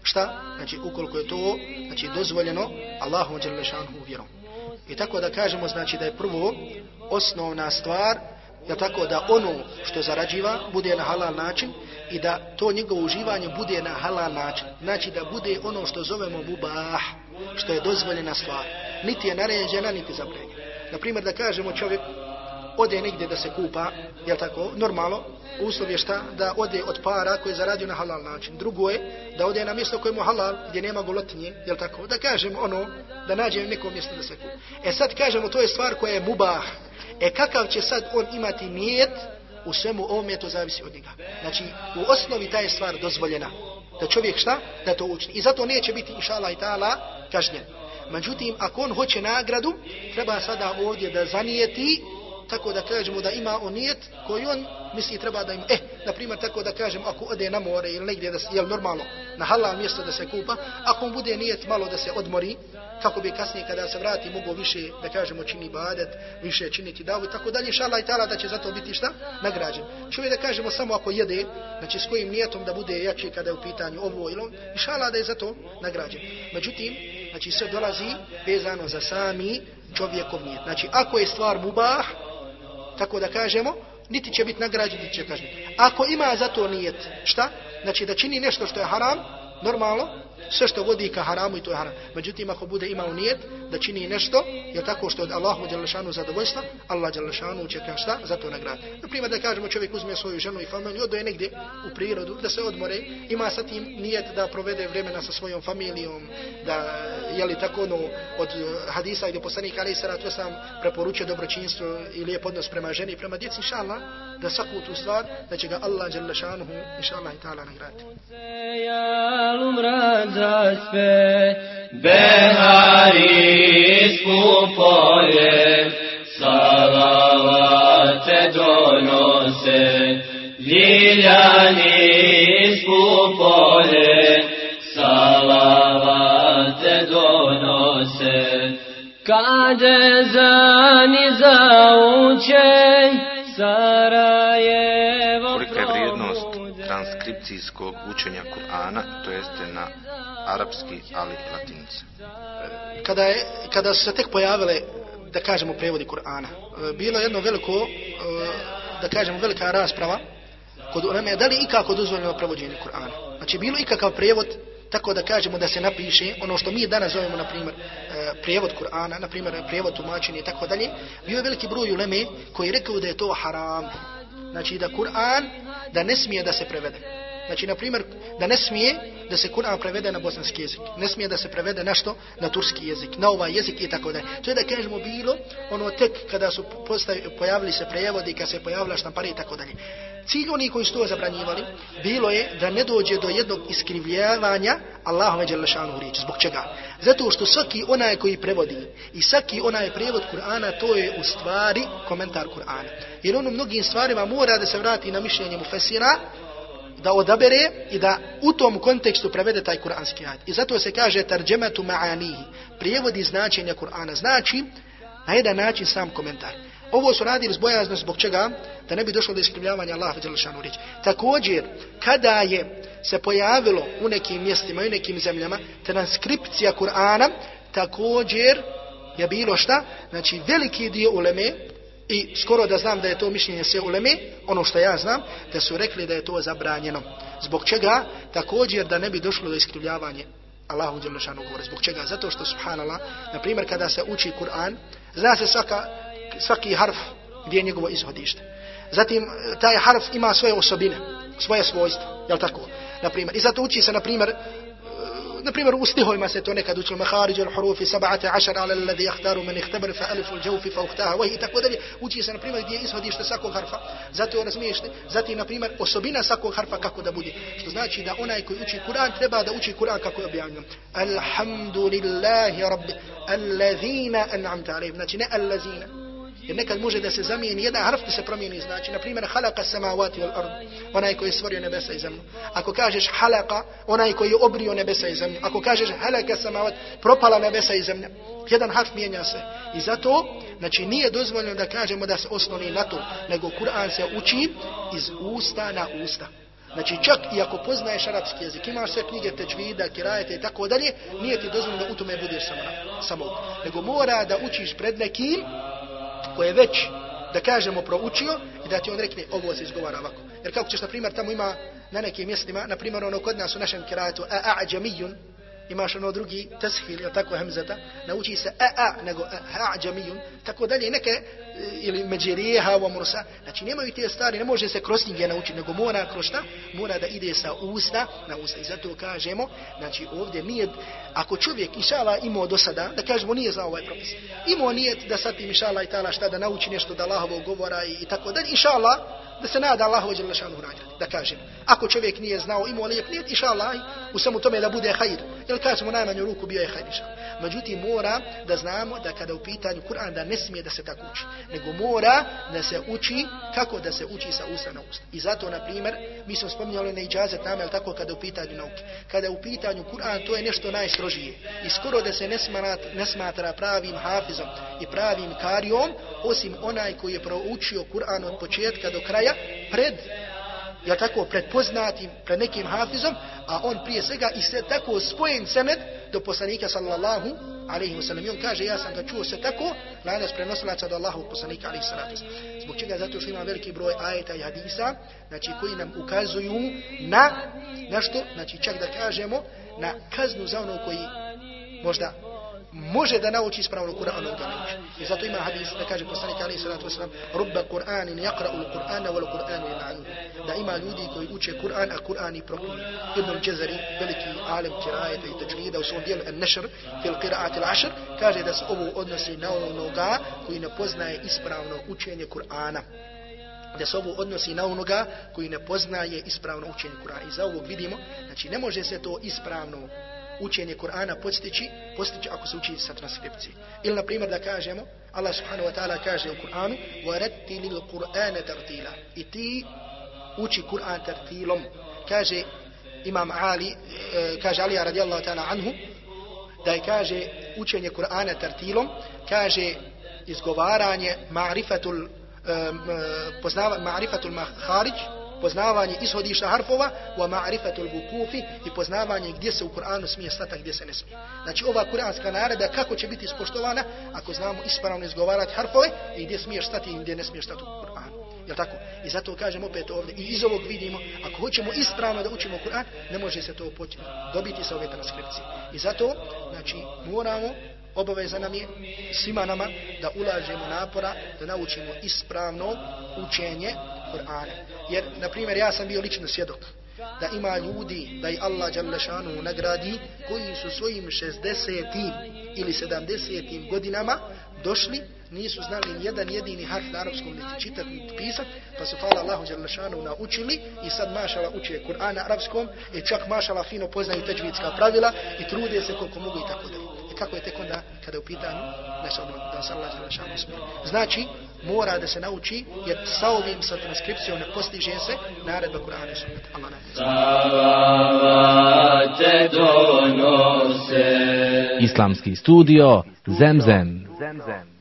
šta? Znači ukoliko je to znači dozvoljeno Allahu dželle vjerom. I tako da kažemo znači da je prvo osnovna stvar ja tako da ono što zarađiva bude na halal način i da to njegovo uživanje bude na halal način. Znači da bude ono što zovemo mubah, što je dozvoljena stvar. Niti je naređena, niti zabranjena. Naprimjer da kažemo čovjek ode negdje da se kupa, jel tako, normalno, uslov je šta? Da ode od para koje je zaradio na halal način. Drugo je da ode na mjesto koje mu halal, gdje nema golotinje, jel tako? Da kažem ono, da nađe neko mjesto da se kupa. E sad kažemo, to je stvar koja je mubah. E kakav će sad on imati nijet, u svemu ovome to zavisi od njega. Znači, u osnovi ta je stvar dozvoljena. Da čovjek šta? Da to učini. I zato neće biti, inša Allah i ta'ala, kažnjen. Međutim, ako on hoće nagradu, treba sada ovdje da zanijeti tako da kažemo da ima on nijet koji on misli treba da ima. Eh, na primjer tako da kažem ako ode na more ili negdje da jel normalno, na halal mjesto da se kupa, ako mu bude nijet malo da se odmori, kako bi kasnije kada se vrati mogo više da kažemo čini badet, više činiti davu, tako dalje, šala i tala da će zato biti šta? Nagrađen. Čovjek da kažemo samo ako jede, znači s kojim nijetom da bude jači kada je u pitanju ovo ili on, šala da je zato nagrađen. Međutim, znači sve dolazi vezano za sami čovjekov nijet. Znači ako je stvar mubah, tako da kažemo, niti će biti nagrađen, niti će kažnjen. Ako ima za to nijet, šta? Znači da čini nešto što je haram, normalno, sve što vodi ka haramu i to je haram. Međutim, ako bude imao nijet da čini nešto, je tako što od Allahu Đalešanu zadovoljstva, Allah Đalešanu će kao šta, za to nagrad. Naprimjer, da kažemo čovjek uzme svoju ženu i familiju, odoje negdje u prirodu, da se odmore, ima sa tim nijet da provede vremena sa svojom familijom, da, je li tako ono, od eh, hadisa gdje poslanik Ali Sara, to sam preporučio dobročinstvo i lijep odnos prema ženi i prema djeci, inša Allah, da svaku tu stvar, da će ga Allah Đalešanu, inša Allah i ta'ala nagraditi zaspe Behari skupolje Salavate donose. Ljiljani skupolje Salavate donose. Kade zani zauče Sarajevo Kolika je vrijednost transkripcijskog učenja Kur'ana, to jeste na arapski, ali latinica. Kada, je, kada su se tek pojavile, da kažemo, prevodi Kur'ana, e, bilo jedno veliko, e, da kažemo, velika rasprava kod uleme, da li ikako dozvoljeno prevođenje Kur'ana. Znači, bilo ikakav prevod, tako da kažemo da se napiše ono što mi danas zovemo, na primjer, e, prevod Kur'ana, na primjer, prevod tumačenja i tako dalje, bio je veliki broj uleme koji rekao da je to haram. Znači, da Kur'an, da ne smije da se prevede. Znači, na primjer, da ne smije da se Kur'an prevede na bosanski jezik. Ne smije da se prevede nešto na turski jezik, na ovaj jezik i tako dalje. To je da kažemo bilo, ono tek kada su postavi, pojavili se prevodi, kada se pojavila štampara i tako dalje. Cilj oni koji su to zabranjivali, bilo je da ne dođe do jednog iskrivljavanja Allahove Đelešanu riječi. Zbog čega? Zato što svaki onaj koji prevodi i svaki onaj prevod Kur'ana, to je u stvari komentar Kur'ana. Jer on u mnogim stvarima mora da se vrati na mišljenje mu fesira, da odabere i da u tom kontekstu prevede taj kuranski ajet. I zato se kaže tarđematu ma'anihi, prijevodi značenja Kur'ana. Znači, na jedan način sam komentar. Ovo su radili zbojazno zbog čega? Da ne bi došlo do iskrivljavanja Allaha Đelešanu riječ. Također, kada je se pojavilo u nekim mjestima i u nekim zemljama transkripcija Kur'ana, također je bilo šta? Znači, veliki dio uleme, i skoro da znam da je to mišljenje sve uleme, ono što ja znam, da su rekli da je to zabranjeno. Zbog čega? Također da ne bi došlo do iskrivljavanja Allahu Đelešanu govore. Zbog čega? Zato što, subhanallah, na primjer, kada se uči Kur'an, zna se svaka, svaki harf gdje je njegovo izhodište. Zatim, taj harf ima svoje osobine, svoje svojstva, jel tako? Na primjer, I zato uči se, na primjer, na primjer u stihovima se to nekad učilo mahariđu al-hurufi sab'ate ašar ala alladhi jahtaru man ihtabar fa alifu al-jawfi fa uhtaha wa i tako uči se na primjer gdje ishodište svakog harfa zato razumiješte zatim na primjer osobina svakog harfa kako da bude što znači da onaj koji uči Kur'an treba da uči Kur'an kako je objavljeno alhamdulillahi rabbi alladhina an'amta alayhim znači ne allazina Jer nekad može da se zamijeni jedan harf da se promijeni znači. Na primjer, halaka samavati wal ard. Onaj koji je stvorio nebesa i zemlju. Ako kažeš halaka, onaj koji je obrio nebesa i zemlju. Ako kažeš halaka samavati, propala nebesa i zemlja. Jedan harf mijenja se. I zato, znači, nije dozvoljeno da kažemo da se osnovi na to. Nego Kur'an se uči iz usta na usta. Znači čak i ako poznaješ arapski jezik, imaš sve knjige teđvida, kirajete i tako dalje, nije ti dozvoljeno da u tome budeš samo, samo. Nego mora da učiš pred nekim koje već da kažemo proučio i da ti on rekne ovo se izgovara ovako. Jer kako ćeš na primjer tamo ima na nekim mjestima, na primjer ono kod nas u našem kiratu a a'đamijun, imaš ono drugi teshil, je tako hemzeta, nauči se a a, nego e, ha džamijun, tako dalje, neke, e, ili međerijeha, wa mursa, znači nemaju te stvari, ne može se kroz njih naučiti, nego mora kroz šta? Mora da ide sa usta na usta. I zato kažemo, znači ovdje nije, ako čovjek inšala imao do sada, da kažemo nije za ovaj propis, imao nijet da sad im inšala i tala šta da nauči nešto da Allahovog govora i, i tako dalje, inšala, da se nada Allahu dželle šanu nagradi da kažem. Ako čovjek nije znao imao lijep nijet inshallah u samo tome da bude hajr. Kad smo najmanju ruku bio je hajr inshallah međutim mora da znamo da kada u pitanju Kur'an da ne smije da se tako uči nego mora da se uči kako da se uči sa usta na usta. I zato na primjer mi smo spominjali na iđazet nam jel tako kada u pitanju nauke. Kada u pitanju Kur'an to je nešto najstrožije. I skoro da se ne smatra, ne smatra pravim hafizom i pravim karijom osim onaj koji je proučio Kur'an od početka do kraja pred ja tako predpoznatim pred nekim hafizom a on prije svega i se tako spojen senet do poslanika sallallahu alaihi wasallam. I on kaže ja sam ga čuo se tako lanas prenosilaca do Allahu poslanika alaihi salatu zbog čega? Zato što ima veliki broj ajeta i hadisa znači koji nam ukazuju na nešto znači čak da kažemo na kaznu za ono koji možda može da nauči ispravno Kur'an da nauči. I zato ima hadis da kaže poslanik Ali salatu wasalam rubba Kur'anin yaqra'u al-Qur'ana wal Qur'anu yal'anu. Da ima ljudi koji uče Kur'an a Kur'an i proklinju. Ibn al-Jazari, veliki alim kirajeta i tajvida u svom dijelu An-Nashr fil qira'at al-Ashr kaže da se ovo odnosi na onoga koji ne poznaje ispravno učenje Kur'ana da se ovo odnosi na onoga koji ne poznaje ispravno učenje Kur'ana. I za ovog vidimo, znači ne može se to ispravno učenje Kur'ana postići, postići ako se uči sa transkripcije. Ili, na primjer, da kažemo, Allah subhanahu wa ta'ala kaže u Kur'anu, وَرَتِّ لِلْقُرْآنَ تَرْتِيلًا I ti uči Kur'an tartilom. Kaže Imam Ali, e, kaže Alija radijallahu ta'ala anhu, da je kaže učenje Kur'ana tartilom, kaže izgovaranje ma'rifatul, um, poznava, ma'rifatul maharić, poznavanje ishodišta harfova wa ma'rifatul bukufi i poznavanje gdje se u Kur'anu smije stati gdje se ne smije. Znači ova kuranska naredba kako će biti ispoštovana ako znamo ispravno izgovarati harfove i gdje smiješ stati i gdje ne smiješ stati u Kur'anu. Jel tako? I zato kažem opet ovdje i iz ovog vidimo ako hoćemo ispravno da učimo Kur'an ne može se to poći, dobiti sa ove transkripcije. I zato znači moramo obaveza nam je svima nama da ulažemo napora da naučimo ispravno učenje Kur'ana. Jer, na primjer, ja sam bio lično svjedok da ima ljudi da i Allah Đalešanu nagradi koji su svojim 60. ili 70. godinama došli, nisu znali ni jedan jedini harf na arapskom niti čitati niti pisati, pa su hvala Allahu Đalešanu naučili i sad mašala uče Kur'an na arapskom i čak mašala fino poznaju teđvidska pravila i trude se koliko mogu i tako dalje kako je tek onda kada je u pitanju nesobno da se Allah zelašanu smije. Znači, mora da se nauči, jer sa ovim, sa transkripcijom ne postiže se naredba Kur'ana i sunnata. Allah ne Islamski studio Zemzem. Zemzem.